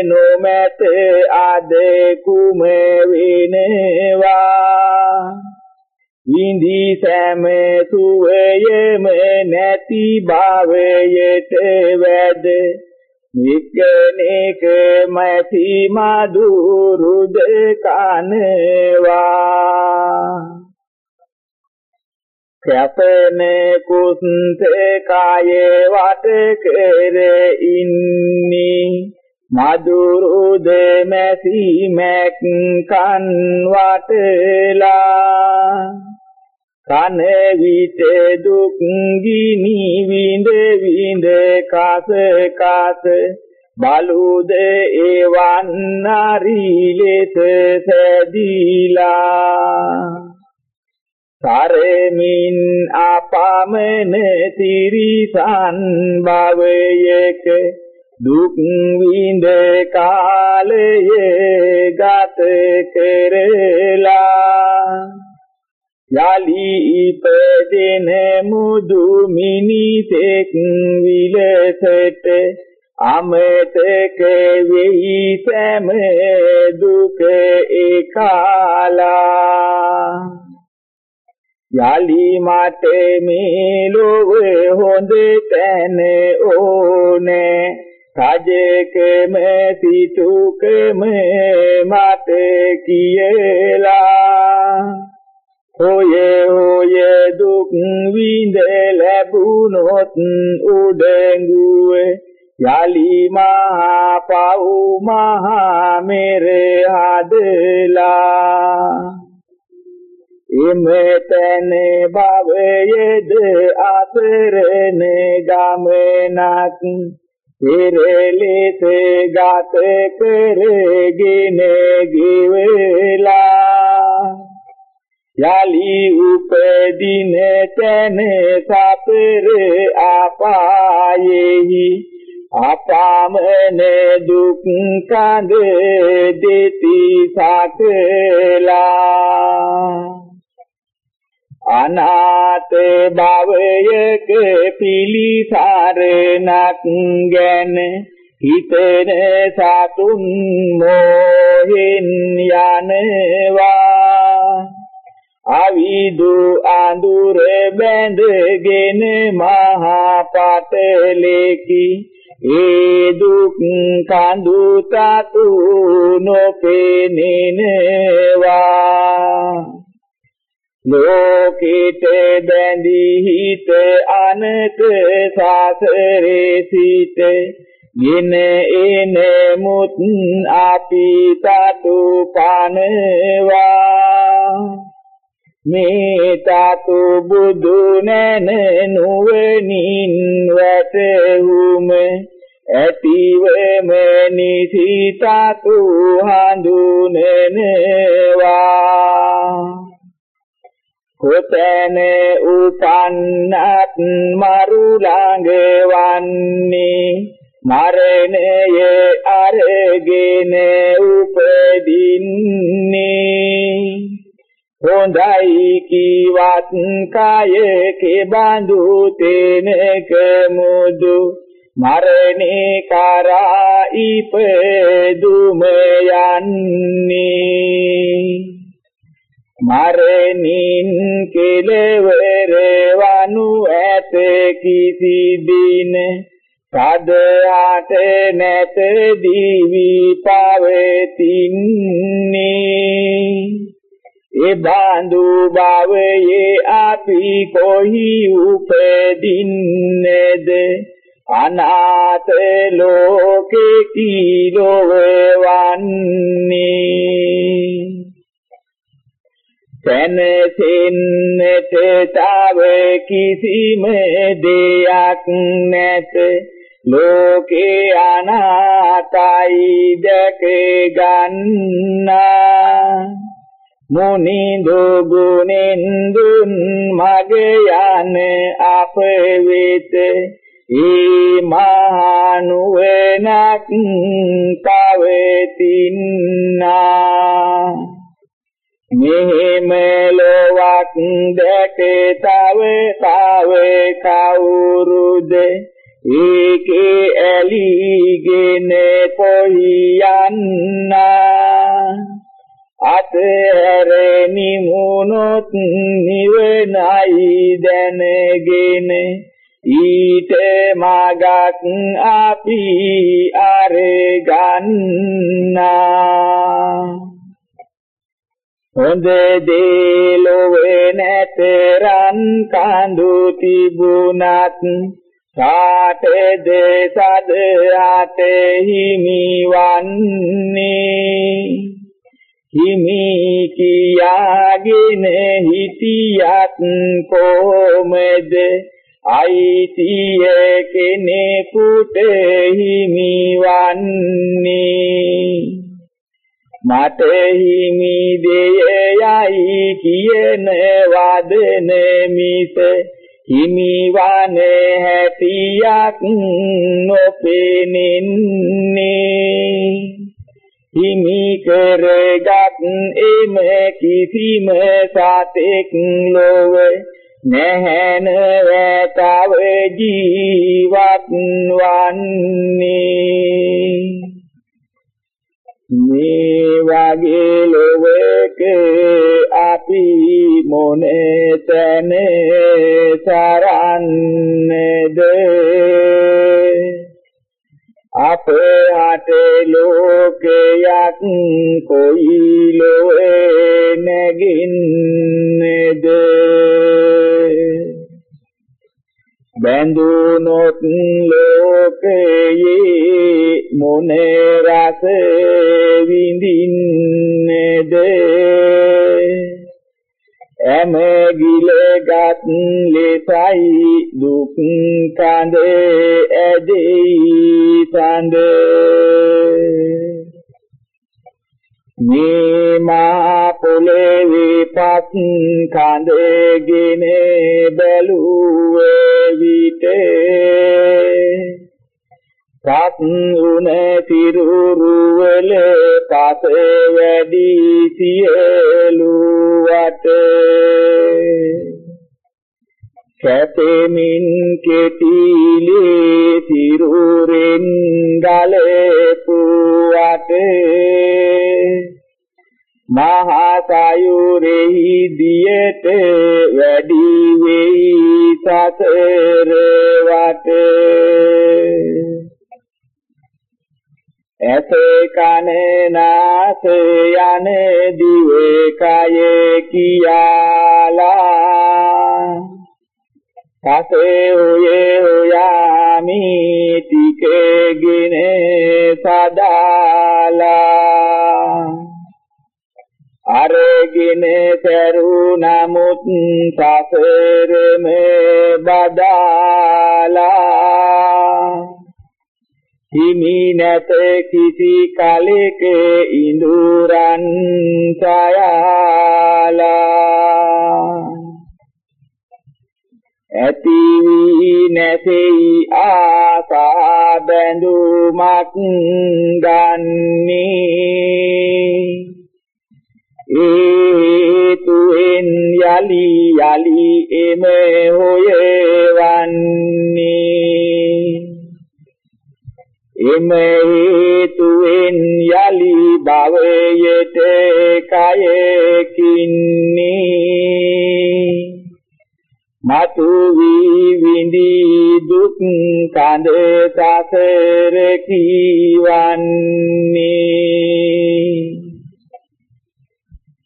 නොමැත අද කුම වෙනවා විඳි සෑම සුවයම නැති භවයට වැද. නිකනේක මැති මදුරුද කනවා. කැපන කුස්ත කාය වට කර ඉන්නි. මදුරුද මැසි මැක් කන් වටලා. කන විට දුක් ගිනි විඳ විඳ කස කස. බලුද එවන් නාරී ලෙස සැදීලා. කරමින් අපමණ තිරිසන් භවයක දුක් විඳ කාලයේ ගත කරලා. යලි ඉපදෙන මුදු මිනිසෙක් විලසට අමතක වෙයි සෑම දුක ඒකාලා යලි මට මේ ලොව හොඳ තැන ඕනේ. රජකම සිටුකම මට කියලා. හොය හොය දුක් විඳ ලැබුණොත් උඩඟුවේ. යලි මහා පව් මහා මෙර හදලා. එමෙතන භවයේද අතරන ගමනක් පෙරලෙස ගත කරගෙන ගිවලා. යලි උපදින තැන සතර අපායෙහි අපාමන දුක් කඳ දෙති සකලා. අනාත භවයක පිලිසරණක් ගැන හිතන සතුන් මොහෙන් යනවා. අවිදු අඳුර බැඳගෙන මහා පතලෙකි ඒ දුක් කඳු තතු නොපෙනෙනවා. ලෝකිත බැඳී හිත අනත සසරේ සිට ගින එන මුත් අපි තතු පනවා. මේ තතු බුදු නැන නුවණින් වැටුම ඇතිවම නිසිතතු හඳුනනවා. කොතැන උපන්නත් මරු ළඟ වන්නේ. මරණය අරගෙන උපදින්නේ. හොඳයි කිවත් කායේ බඳු තෙනක මුදු. මරණේ කරා ඉපදුම යන්නේ. මරණින් කෙලවර වනු ඇත කිසි දින. සදහට නැත දිවි පවතින්නේ. ඒ බඳු භවයේ අපි කොහි උපදින්නේද? අනාත ලෝකේ කිලොවන්නේ තනසෙන්නට තව කිසිම දෙයක් නැත. ලෝකේ අනාතයි දැක ගන්නා. මුනි දුගුණෙන් දුන් මග යන අප වෙත. ඒ මහනුවණක් පවතිනා මෙහෙම ලොවක් දැක තව තව කවුරුද? ඒකේ ඇලිගෙන පොහියන්නා. අතහැර නිමුනොත් නිවනයි දැනගෙන. ඊට මගක් අපි අරගන්නා. හොඳ දේ ලොවේ නැතරන් කඳු තිබුණත් කාටද සද අත හිමිවන්නේ හිමි කියාගෙන හිටියත් කොමද අයිතිය කෙනෙකුට හිමිවන්නේ මට හිමි දෙයයි කියන වදන මිස හිමිවනේ හැටියක් නොපෙනෙන්නේ. හිමි කරගත් එම කිසිම සතෙක් ලොවේ නැහැන වැතව ජීවත් වන්නේ. මේ වගේ ලොවක අපි මොනේ තැන සරන්නේද අප හට ලෝකයක් කොයි ලොවේ නැගින්නේද? බැඳුනොත් ලෝකයේ මොනේ රස විඳින්නේද? එම ගිලගත් ලෙසයි දුක් කඳ ඇදෙයි සඳ. මේ මා පොළවේ පත් කඳගෙන බැලුවේ විට. සත් උන තිරුරුවල පස වැඩි සියලු වට. කැපෙමින් කෙටිලේ තිරුරෙන් ගලපු වට මහා සයුරෙහි දියට වැඩි වෙයි සසර වට ඇස කන නාස යන දිවේ කය කියාලා සසේ හොයේ හොයාමි ටිකගෙන සදාලා. අරගෙන සරු නමුත් සසරම බදාලා. හිමි නැත කිසි කලෙක ඉඳුරන් සයාලා. ඇති වී නැසෙයි ආසා බැඳුමක් ගන්නේ. හේතුෙන් යලි යලි එම හොයවන්නේ. එම හේතුෙන් යලි භවයට කයකින්නේ. මතු වී විඳි දුක් කඳ සසර කීවන්නේ.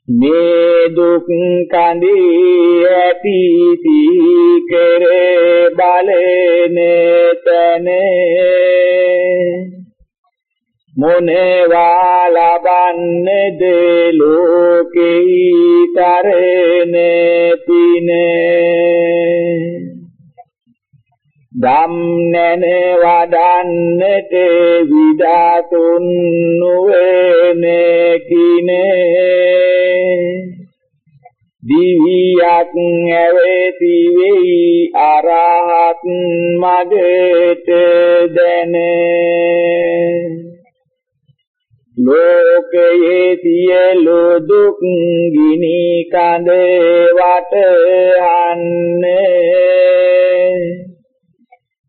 මේ දුක් කඳේ ඇති සීකර බලන තන මොනවා ලබන්නේද ලෝකේ තරණ පිනේ. ධම් නැන වඩන්නට විදාතුන් නුවේන කිනේ. දිවියක් ඇවති වෙයි අරහත් මගට දැන. ලෝකයේ සියලු දුක් ගිනි කඳ වටහන්නේ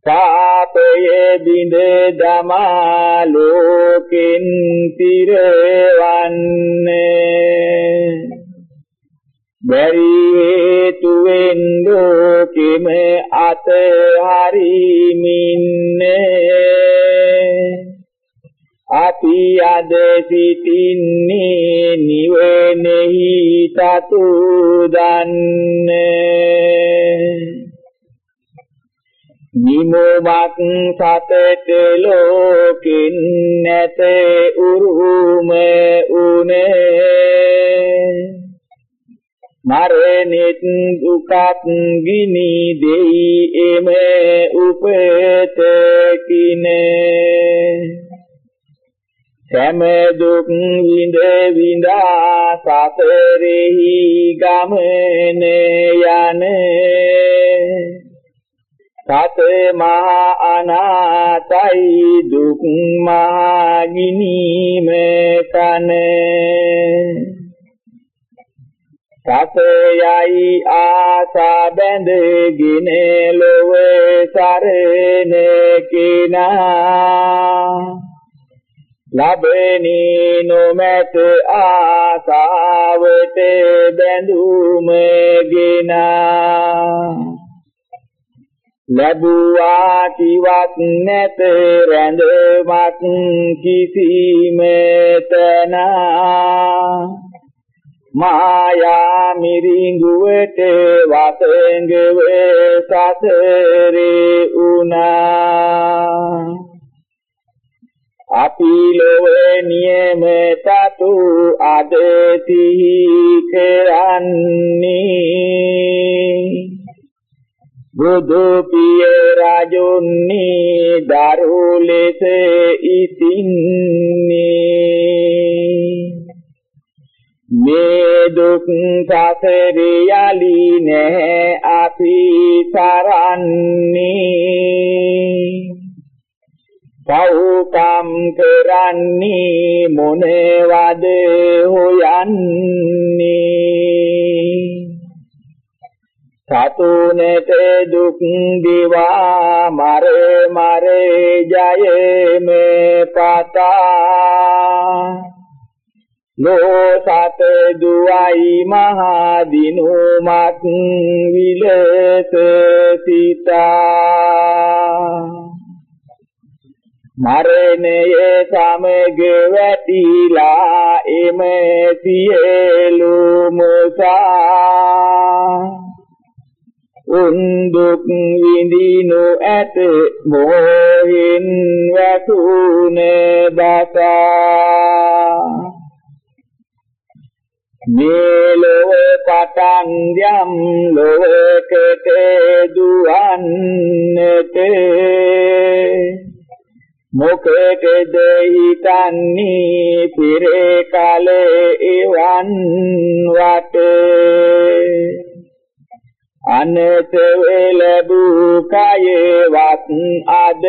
පාපයේ බිඳ දමා ලෝකෙන් පිරවන්නේ. බැරි හේතුවෙන් ලෝකෙම අත හරිමින්නේ අපි අද සිටින්නේ නිවනෙහි තතු දන්නේ. නිමෝමක් සතට ලෝකින් නැත උරුම උනේ. මරණෙත් දුකක් ගිනි දෙයි එම උපත කිනේ. සෑම දුක් විඳ විඳා සසරෙහි ගමන යන්නේ. සත මහා අනාතයි දුක් මහා ගිනීම කන සතයයි ආසා බැඳගෙන ලොව සරණ කිනා. ලබෙනී නොමැත ආසාවට බැඳුම ගිනා ලැබුවා කිවත් නැත රැඳමක් කිසිම තනා මායා මිරිඟුවට වසංගව සසරේ උනා. අපි ලොව නියම තතු අද සිහි කරන්නේ. බුදු පිය රජුන්නි දරු ලෙස ඉතින්නේ. මේ දුක් සසර යලි නැහැ අපි සරන්නේ. පව්කම් කරන්නේ මොනවද හොයන්නේ? සතුනට දුක් දිවා මර මර ජය මේ පතා. ලෝ සත දුවයි මහා දිනුමත් විලස සිතා. මරණයේ සමග වැටිලා එම සියලු මුසා උන්දුක් විඳිනු ඇත මොහින් වැසුන බසා. මේලොව පටන් යම් ලෝකෙට දුවන්නට මොකටද හිතන්නේ පිර කල එවන් වටේ අනත වේලබු කයවත් අද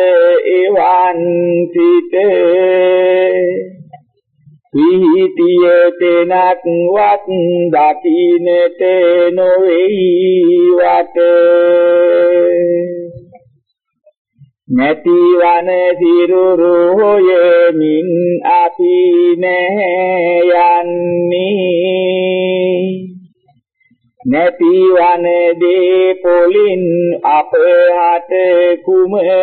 එවන් සිට විහිතිය තෙනක් වත් දකින්නට නොවේයි වට නැතිවන සිරුරු හොයමින් අපි නැහැ යන්නේ නැතිවන දේ පොලින් අපහට කුමවන්නේ.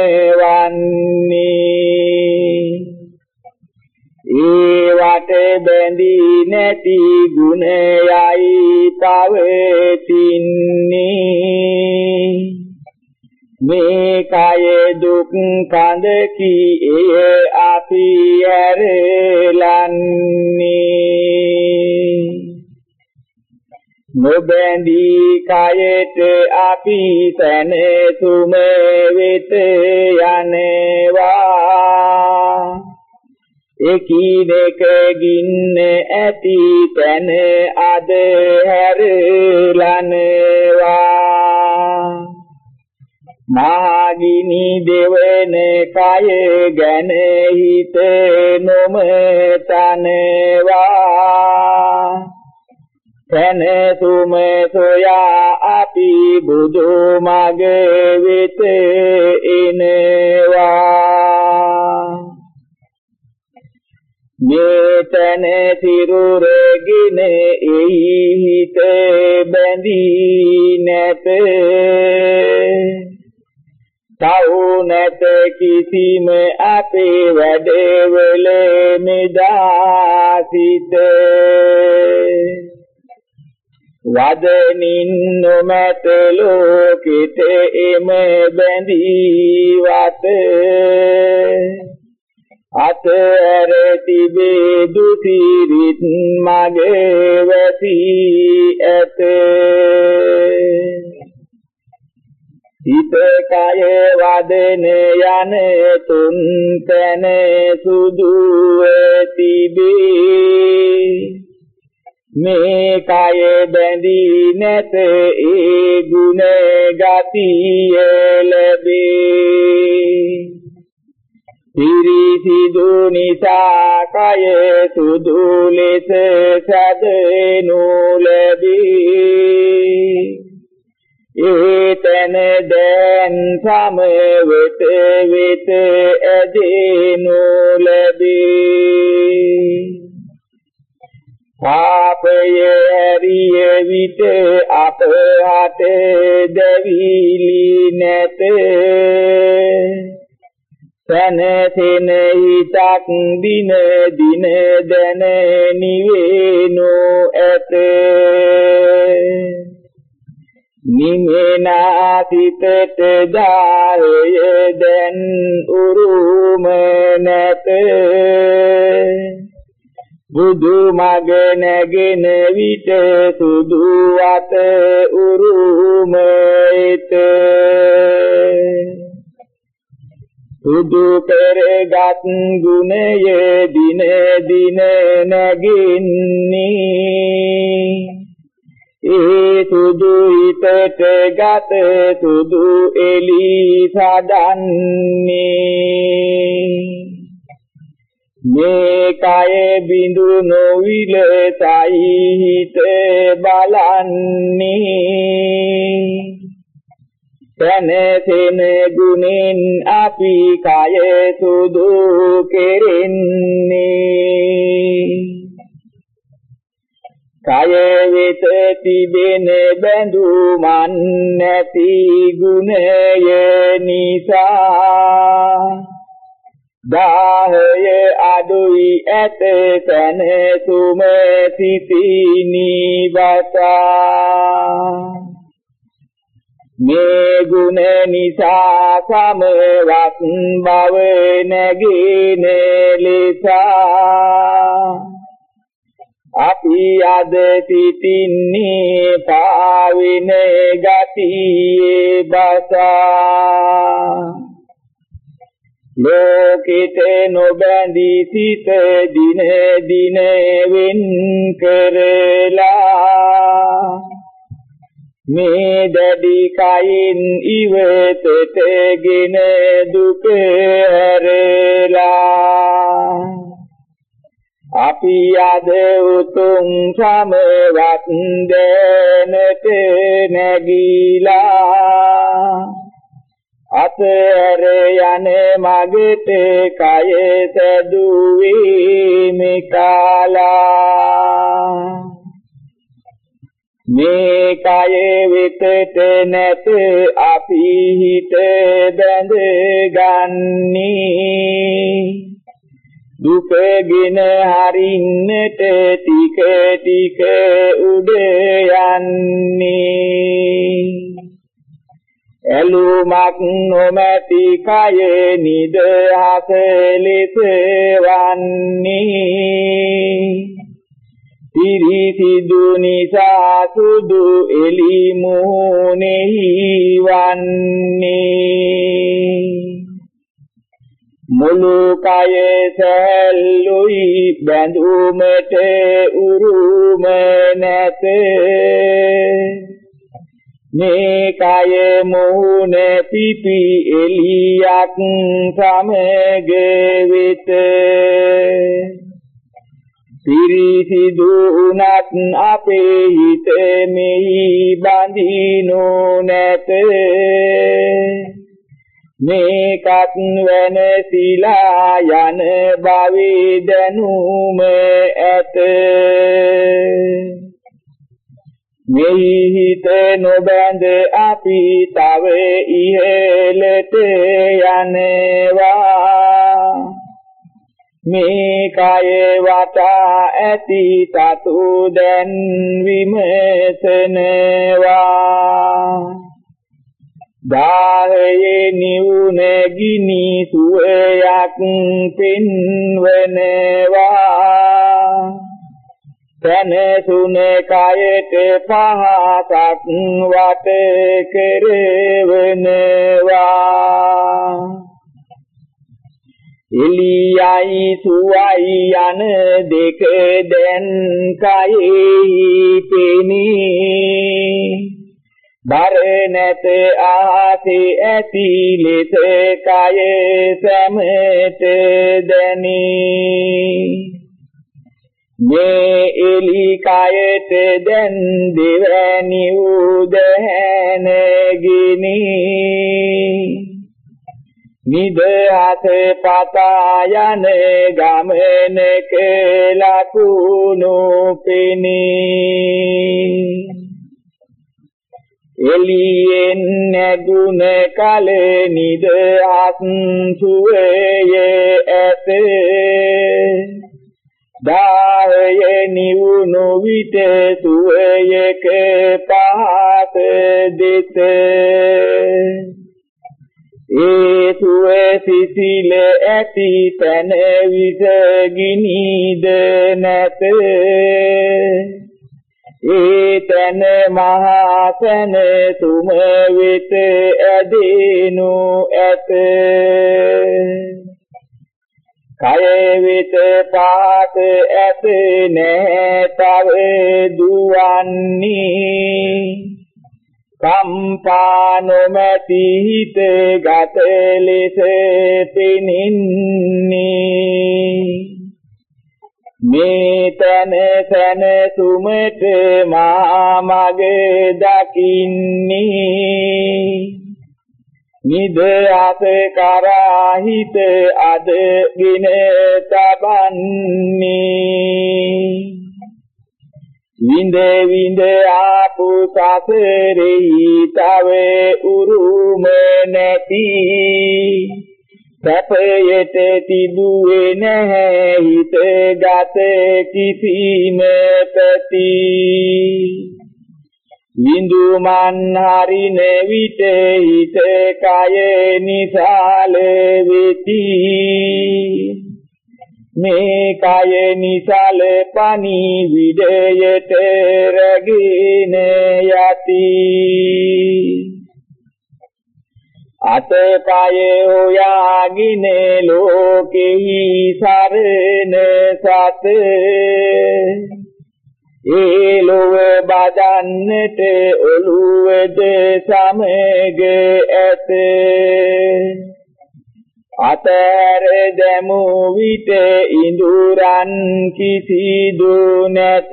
ඒ වට බැඳී නැති ගුණයයි පවතින්නේ. මේ කය දුක් කඳ කී එය අපි ඇරලන්නේ නොබැඳී කයට අපි සැනසුම වෙත යනවා. එකිනෙක ගින්න ඇති තැන අද හැරලනවා. මාගිනි දෙවන කය ගැන හිත නොමතනවා සැනසුම සොයා අපි බුදු මග වෙත එනවා. මේතන සිරුරගෙන එහි හිත බැඳී නැත. තව නැත කිසිම අපේ වැඩවල මෙදා සිට වදනින් නොමැත ලෝකිත එම බැඳී වත අතර තිබේ දුතිරිත් මගේ වැසී ඇත. සිත කය වදන යන තුන් තැන සුදු තිබේ මේ කය බැඳී නැත ඒ ගුණ ගතිය ලැබේ. පිරිසිදු නිසා කය සුදු ලෙස සැදෙනු ලැබේ. ඒ තන දැන් සමවෙත වෙත ඇදෙනු ලැබේ. පාපය ඇරිය විට අපහට දෙවිලි නැත. සනසෙන හිතක් දින දින දැන නිවේනු ඇත. නිමෙනා සිතට දාය දැන් උරුම නැත. බුදු මග නැගෙන විට සුදු අත උරුමෙත සුදු පෙරගත් ගුණය දින දින නැගින්නේ. ඒ සුදු හිතට ගත සුදු එලි සදන්නේ. මේ කය බිඳු නොවිලසයි හිත බලන්නේ. තනසෙන ගුණෙන් අපි කය සුදු කෙරෙන්නේ. කය වෙත තිබෙන බැඳුමන් නැති ගුණය නිසා. දාහය අඩුයි ඇත සැනසුම සිතිනි වසා මේ ගුණ නිසා සමවත් බව නැගින ලෙසා. අපි අද සිටින්නේ පාවින ගතියේ බසා. ලෝකිත නොබැඳී සිත දින දින වෙන් කරලා. මේ දැඩි කයින් ඉවතටගෙන දුක හැරලා අපි අද උතුම් සමවත් දැනට නැගීලා අතර යන මගට කය සැදුවේ මිකාලා මේ කය වෙතට නැත අපි හිත බැඳ ගන්නේ දුකගෙන හරින්නට ටික ටික උඩ යන්නේ. ඇලුමක් නොමැති කය නිදහස ලෙස වන්නේ. පිරිසිදු නිසා සුදු එලි මුහුණෙහි වන්නේ. මුළු කය සැල්ලුයි බැඳුමට උරුම නැත. මේ කය මුහුණ පිපි එලියක් සමග වෙත. පිරිසිදු උනත් අපේ හිත මෙහි බඳිනු නැත. මේකත් වෙනසිලා යන භවී දැනුම ඇත. මෙහි හිත නොබැඳ අපි තව ඉහළට යනවා. මේ කය වටා ඇති සතු දැන් විමසනවා. දාහයේ නිවුන ගිනි සුවයක් පෙන්වනවා. තනසුන කයට පහසක් වට කරවනවා. එලියයි සුවයි යන දෙක දැන් කයෙහි පෙනී. බර නැත ආසේ ඇති ලෙස කය සමත දැනී. මේ එලි කයට දැන් දෙවැනි උදහැන ගිනී. නිදහස පතා යන ගමනක ලකුණු පෙනී. එළියෙන් නැගුණ කල නිදහස් සුවය ඇත දාහය නිවුණු විට සුවයක පහත දෙත. ඒ සුවේ සිසිල ඇති තන විස ගිනිද නැත. ඒ තන මහා තන තුම වෙත ඇදෙනු ඇත. කය වෙත පාත ඇත නැහැ තව දුවන්නේ. කම්පා නොමැති හිත ගත ලෙස පෙනින්නේ. මේ තන තන සුමට මා මග දකින්නේ නිදහස කරා හිත අදගෙන තබන්නේ. විඳ විඳ ආපු සසරෙහි තව උරුම නැති. සැපයට තිබුවේ නැහැ හිත ගත කිසිම පැති. විඳුමන් හරින විට හිත කය නිසාල වෙති. මේ කය නිසල පනි විදයට රැගෙන යති. අතපය හොයාගෙන ලෝකෙහි සරණ සත. ඒ ලොව බදන්නට ඔළුවද සමග ඇත. අතර දැමු විට ඉඳුරන් කිසිදු නැත.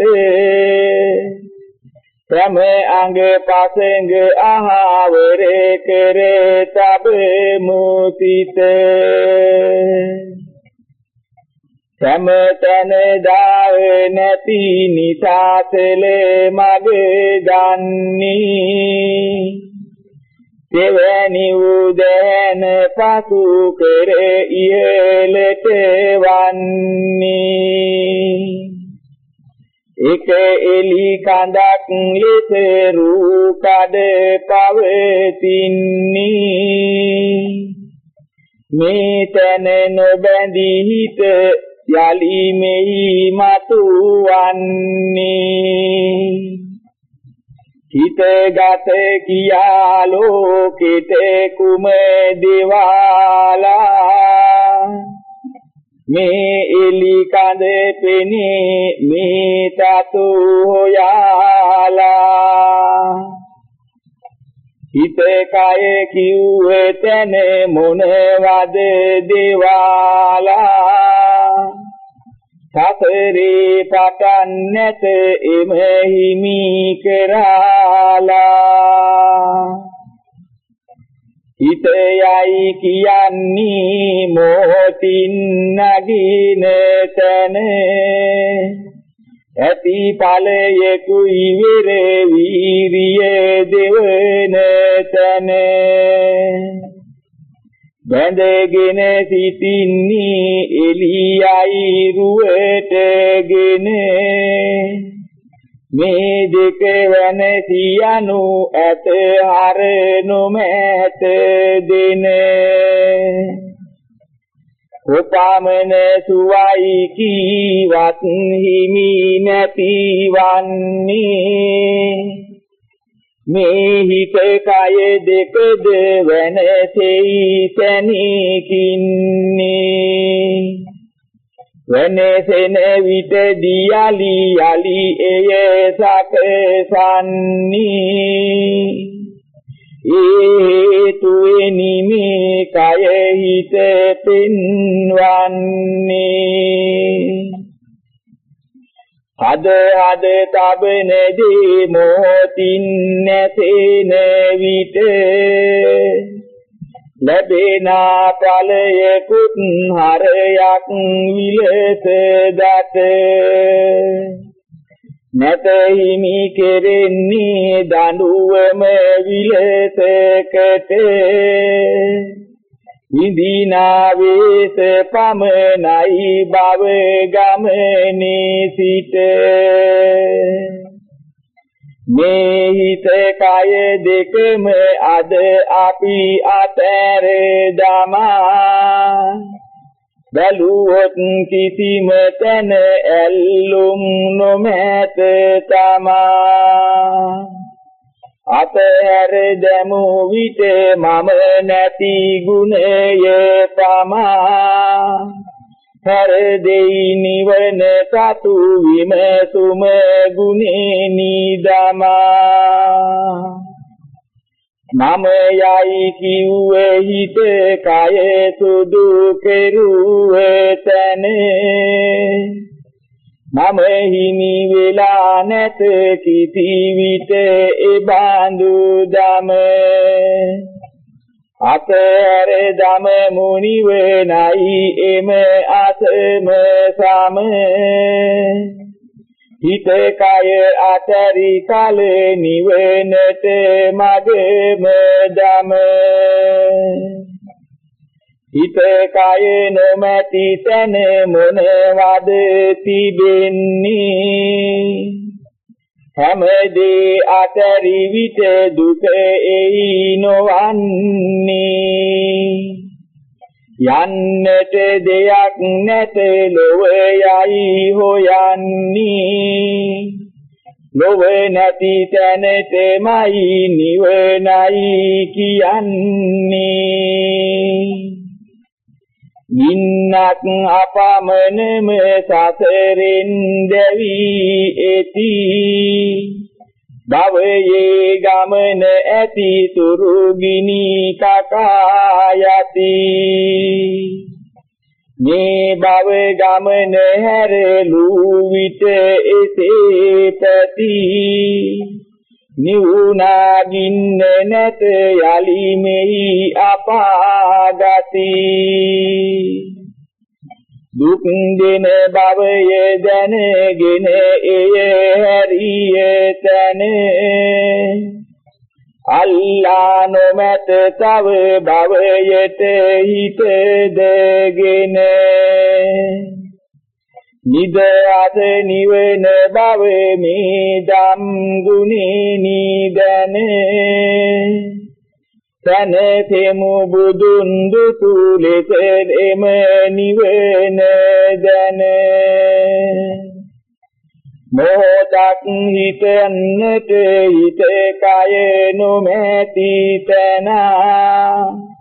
සම අඟ පසඟ අහවර කර තබමු සිත සමතන දාව නැති නිසාසල මග ගන්නේ දෙවැනි උදෑන පසු කර ඉහළට වන්නේ. එක එලි කඳක් ලෙස රූ කඩ පවතින්නේ. මේ තන නොබැඳී හිත යලි මෙහි මතු වන්නේ හිතගත කියා ලෝකෙට කුම දිවාලා මේ එලි කඳ පෙනී මේ තතු හොයාලා. හිත කය කිව්වේ තන මොනවද දේවාලා. සතරේ පටන් නැත එම හිමි කරාලා. හිතයයි කියන්නේ මොහොතින් නගින තන. ඇති ඵලයෙකු ඉවර වීරිය දෙවන තන. බැඳගෙන සිටින්නේ එළියයි රුවටගෙන. මේ දෙක වෙන සියනු ඇත හර නොමැත දෙන. උපමන සුවයි කීවත් හිමි නැතිවන්නේ. මේ හිත කය දෙකද වෙනසෙයි තනිකින්නේ. වෙනසෙන විට දියලි යලි එය සකසන්නේ. හේතුවෙනි මේ කය හිත පෙන්වන්නේ. අද අද තබන දී මොහොතින් නැසෙන විට ලැබෙන ඵලයකුත් හරයක් විලස දත නැත හිමි කෙරෙන්නේ දඬුවම විලසකට. විඳිනා වේස පමනයි බව ගමනේ සිට. මේ හිත කය දෙකම අද අපි අතර දමා. බැලුවොත් කිසිම තැන ඇල්ලුම් නොමැත තමා. අතහැර දැමු විට මම නැති ගුණය පමා හැර දෙයි නිවන සතු විමසුම ගුණේ නිදමා. මම යයි කිව්වේ හිත කය සුදු කෙරුවේ තනේ. මම හිමි වෙලා නැත කිසි විට එබඳු දම. අතර දම මුනිවනයි එම අසම සම. හිත කය අතරි කල නිවනට මගම දම හිත කය නොමැති තැන මොනවද තිබෙන්නේ? හැමදේ අතරි විට දුක එයි නොවන්නේ. යන්නට දෙයක් නැත ලොව යයි හොයන්නේ. ලොව නැති තැනටමයි නිවනයි කියන්නේ. මින්නක් අපමණම සසරෙන් දැවි එති. භවයේ ගමන ඇති තුරු ගිනි කකා යති. මේ භව ගමන හැරලු විට එසේ පැති. නිවුනා ගින්න නැත යලි මෙහි අපාගති. දුක් දෙන භවය දැනගෙන එය හැරිය තන අල්ලා නොමැත තව භවයට හිත දගෙන. නිදයත නිවන බව මේ ධම් ගුණේ නිදන. තනතෙමු බුදුන් දුතු ලෙස එම නිවන දන. මොහොතක් හිතන්නට හිත කය නොමැති තනා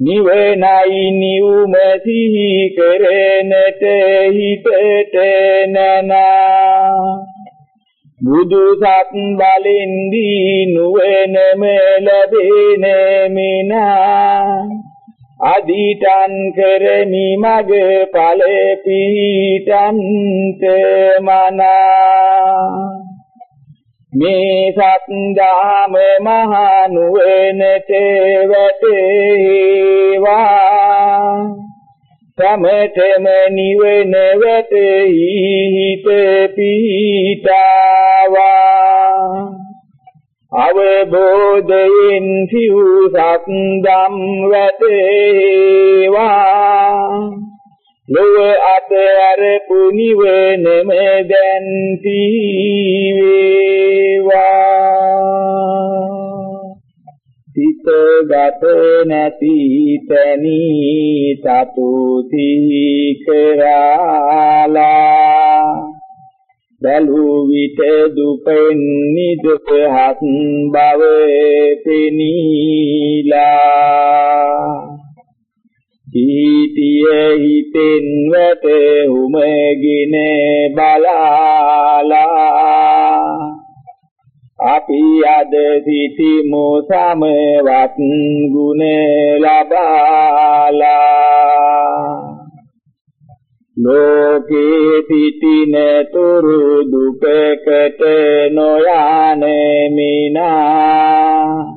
නිවනයි නිවුම සිහි කරනට හිතට නනා. බුදු සත් බලෙන් දී නුවණම ලැබෙන මිනා. අදිටන් කරමි මග ඵල පිහිටන්ත මනා. මේ සත්දාම මහා නුවණට වැටේවා සමතම නිවන වැටෙහි හිත පීඨාවා අවබෝධයෙන් සිව්සත් ධම් වැටේවා. ලොව අතර පුනිවනම දැන් තීවේවා. සිත ගත නැති තැනි තතු කරාලා බැලූ විට දුපෙන් නිදුහත් බව පෙනීලා. දීතිය හිතෙන් වැටුමගෙන බලාලා. අපි අද සිටිමු සමවත් ගුණ ලබාලා. ලෝකේ සිටින තුරු දුකකට නොයන මිනා.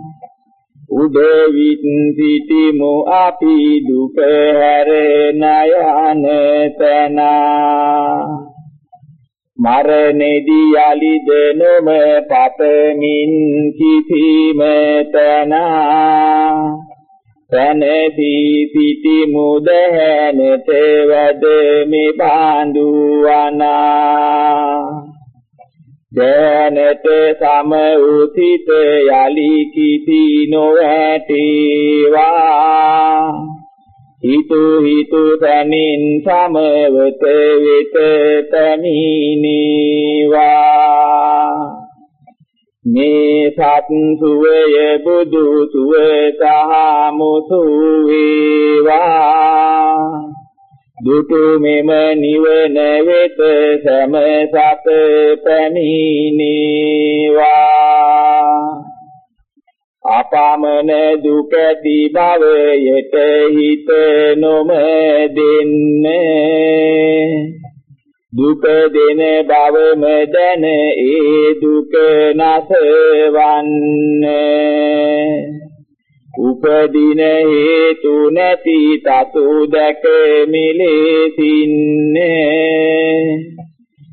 උදවිත් සිටිමු අපි දුක හැර නයන තනා. මරණෙදී යලිද නොම පතමින් කිසිම තනා. තනදී සිටි මුදහැනට වැඩ මේ බඳු අනා දැනට සම උසිත යලි කිසි නොඇටේවා හිතු හිතු තනින් සමවත වෙත පැමිණේවා. මේ සත් සුවය බුදු සුව සහ මුසු වේවා. දුටු මෙම නිවන වෙත සම සත පැමිණේවා. අපාමන දුක දිබවයට හිත නොම දෙන්නේ දුක දෙන බවම දැන ඒ දුක නැසවන්නේ. උපදින හේතු නැති තතු දැක මිලෙසින්නේ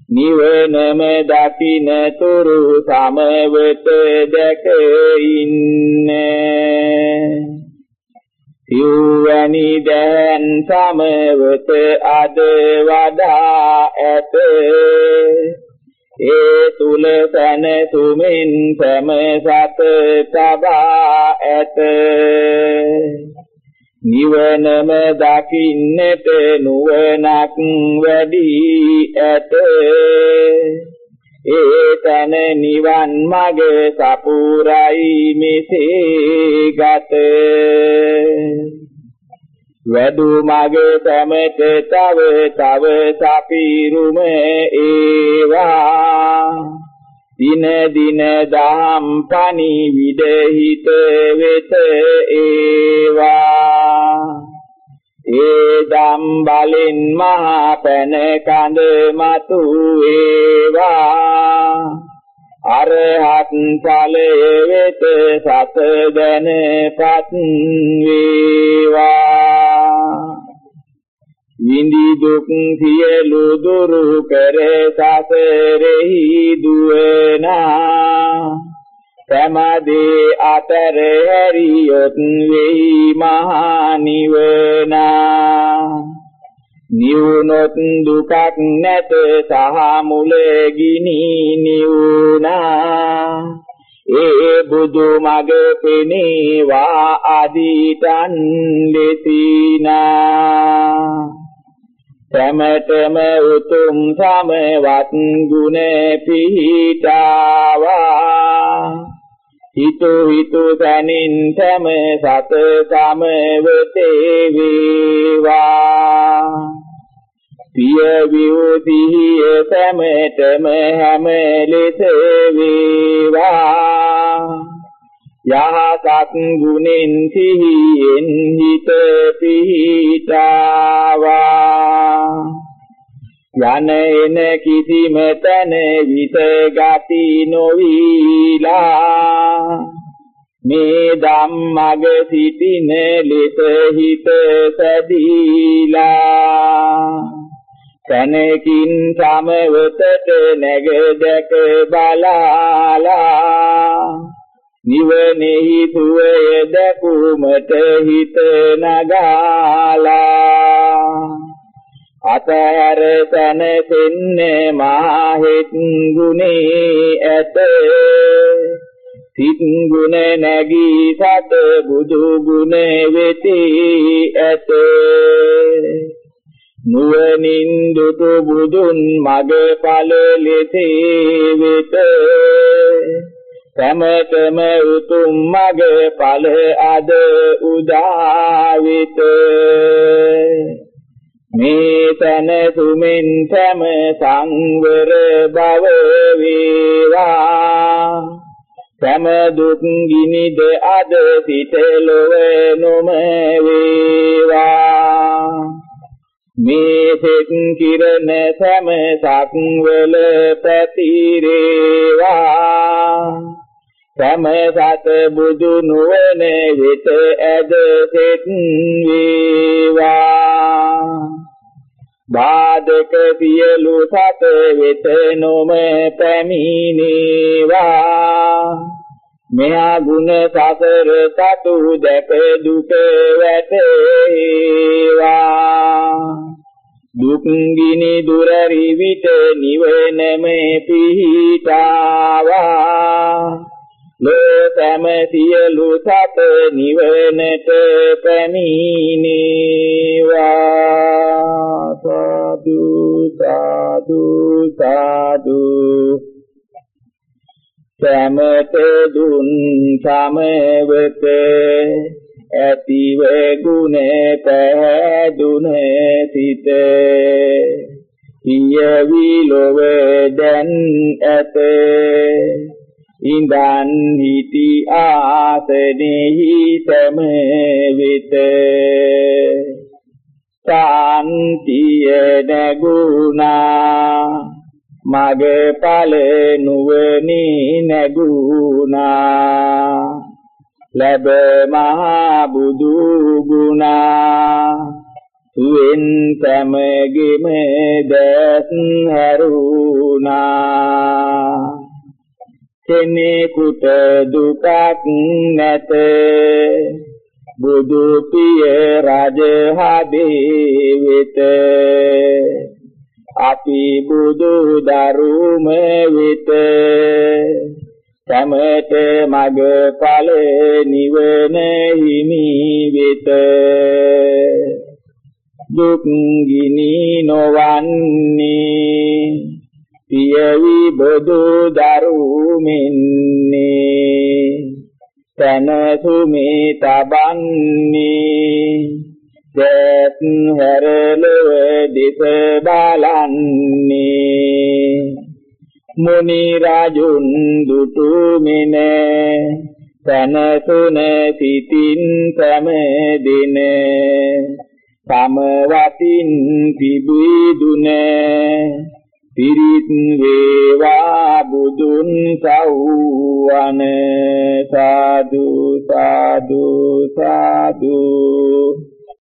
නිවනම දකින තුරු සමවත දැක ඉන්නේ සිව්වැනි දැන් සමවත අද වඩා ඇත. ඒ තුල තන තුමින් සම සත තබා ඇත. නිවනම දකින්නට නුවණක් වැඩි ඇත. ඒ තන නිවන් මග සපුරයි මෙසේ ගත. වැඩු මග සමත තව තව සපිරුම ඒවා. දින දින දහම් පනි විදහිත වෙත ඒවා. ඒ දම් බලෙන් මහා පැන කඳ මතු ඒවා අරහත් ඵලය වෙත සත දැනපත් වේවා විඳි දුක් සියලු දුරු කර සසරෙහි දුවනා සමදේ අතර හැරියොත් වෙයි මහා නිවනා. නිවුනොත් දුකක් නැත සහ මුල ගිනි නිවුනා. ඒ බුදු මග පෙනේවා අදිටන් ලෙසිනා සමතම උතුම් සමවත් ගුණ පිහිටාවා. හිතු හිතු සනින් තම සත සමවතේ වේවා පිය විෝධිය සමතම හැම ලෙස වේවා. යහසත් ගුණෙන් සිහියෙන් හිත පිහිටාවා. යන එන කිසිම තැන විත ගති නොවිලා. මේ ධම්මග සිටින ලෙස හිත සැදීලා. තනකින් සමවතට නැග දැක බලාලා. නිවනෙහි සුවය දැකුමට හිත නගාලා. අතහැර තනසෙන්නේ මාහෙත් ගුණේ ඇත. සිත් ගුණ නැගී සත බුදු ගුණ වෙති ඇත. නුවණින් දුටු බුදුන් මග ඵල ලෙසේ වෙත. සමතම උතුම් මග ඵල අද උදාවිත මේ තන සුමින් සම සංවර බව වේවා. සම දුක් ගිනිද අද සිට ලොව නොම වේවා. මේ සෙත් කිරණ සම සක්වල පැතිරේවා සම සත බුදු නුවණ වෙත ඇද සෙත් වේවා. බාධක සියලු සත වෙත නොම පැමිණේවා. මෙහා ගුණ සසර සතු දැක දුක වැටේවා. දුක් ගිනි දුර රිවිත නිවනම පිහිටාවා. ලෝකම සියලු සත නිවනට පැමිණේවා. සාදු සාදු සාදු. සමත දුන් සමවත ඇතිව ගුණ පැහැදුන සිත. පියවි ලොව දැන් ඇත. ඉඳන් හිටි ආසනෙහි සම වෙත. සාන්තිය නැගුණා. මගේ ඵල නුවණී නැගුණා. ලැබ මහා බුදු ගුණා. සුවෙන් සමගෙම දැස් හැරුණා. කෙනෙකුට දුකක් නැත. බුදු පිය රජ හදේ වෙත. අපි බුදු දරුම වෙත. සමත මග ඵල නිවන හිමි වෙත. දුක් ගිනි නොවන්නේ. පියවි බොදු දරුමින්නේ තනසුමි තබන්නේ. දැත් හැරලව දිස බලන්නේ. මුනි රාජුන් දුටු මින තනසුන සිතින් සම දින සමවතින් පිබිදුනේ පිරිත් වේවා බුදුන් සව්වන සාදු සාදු සාදු.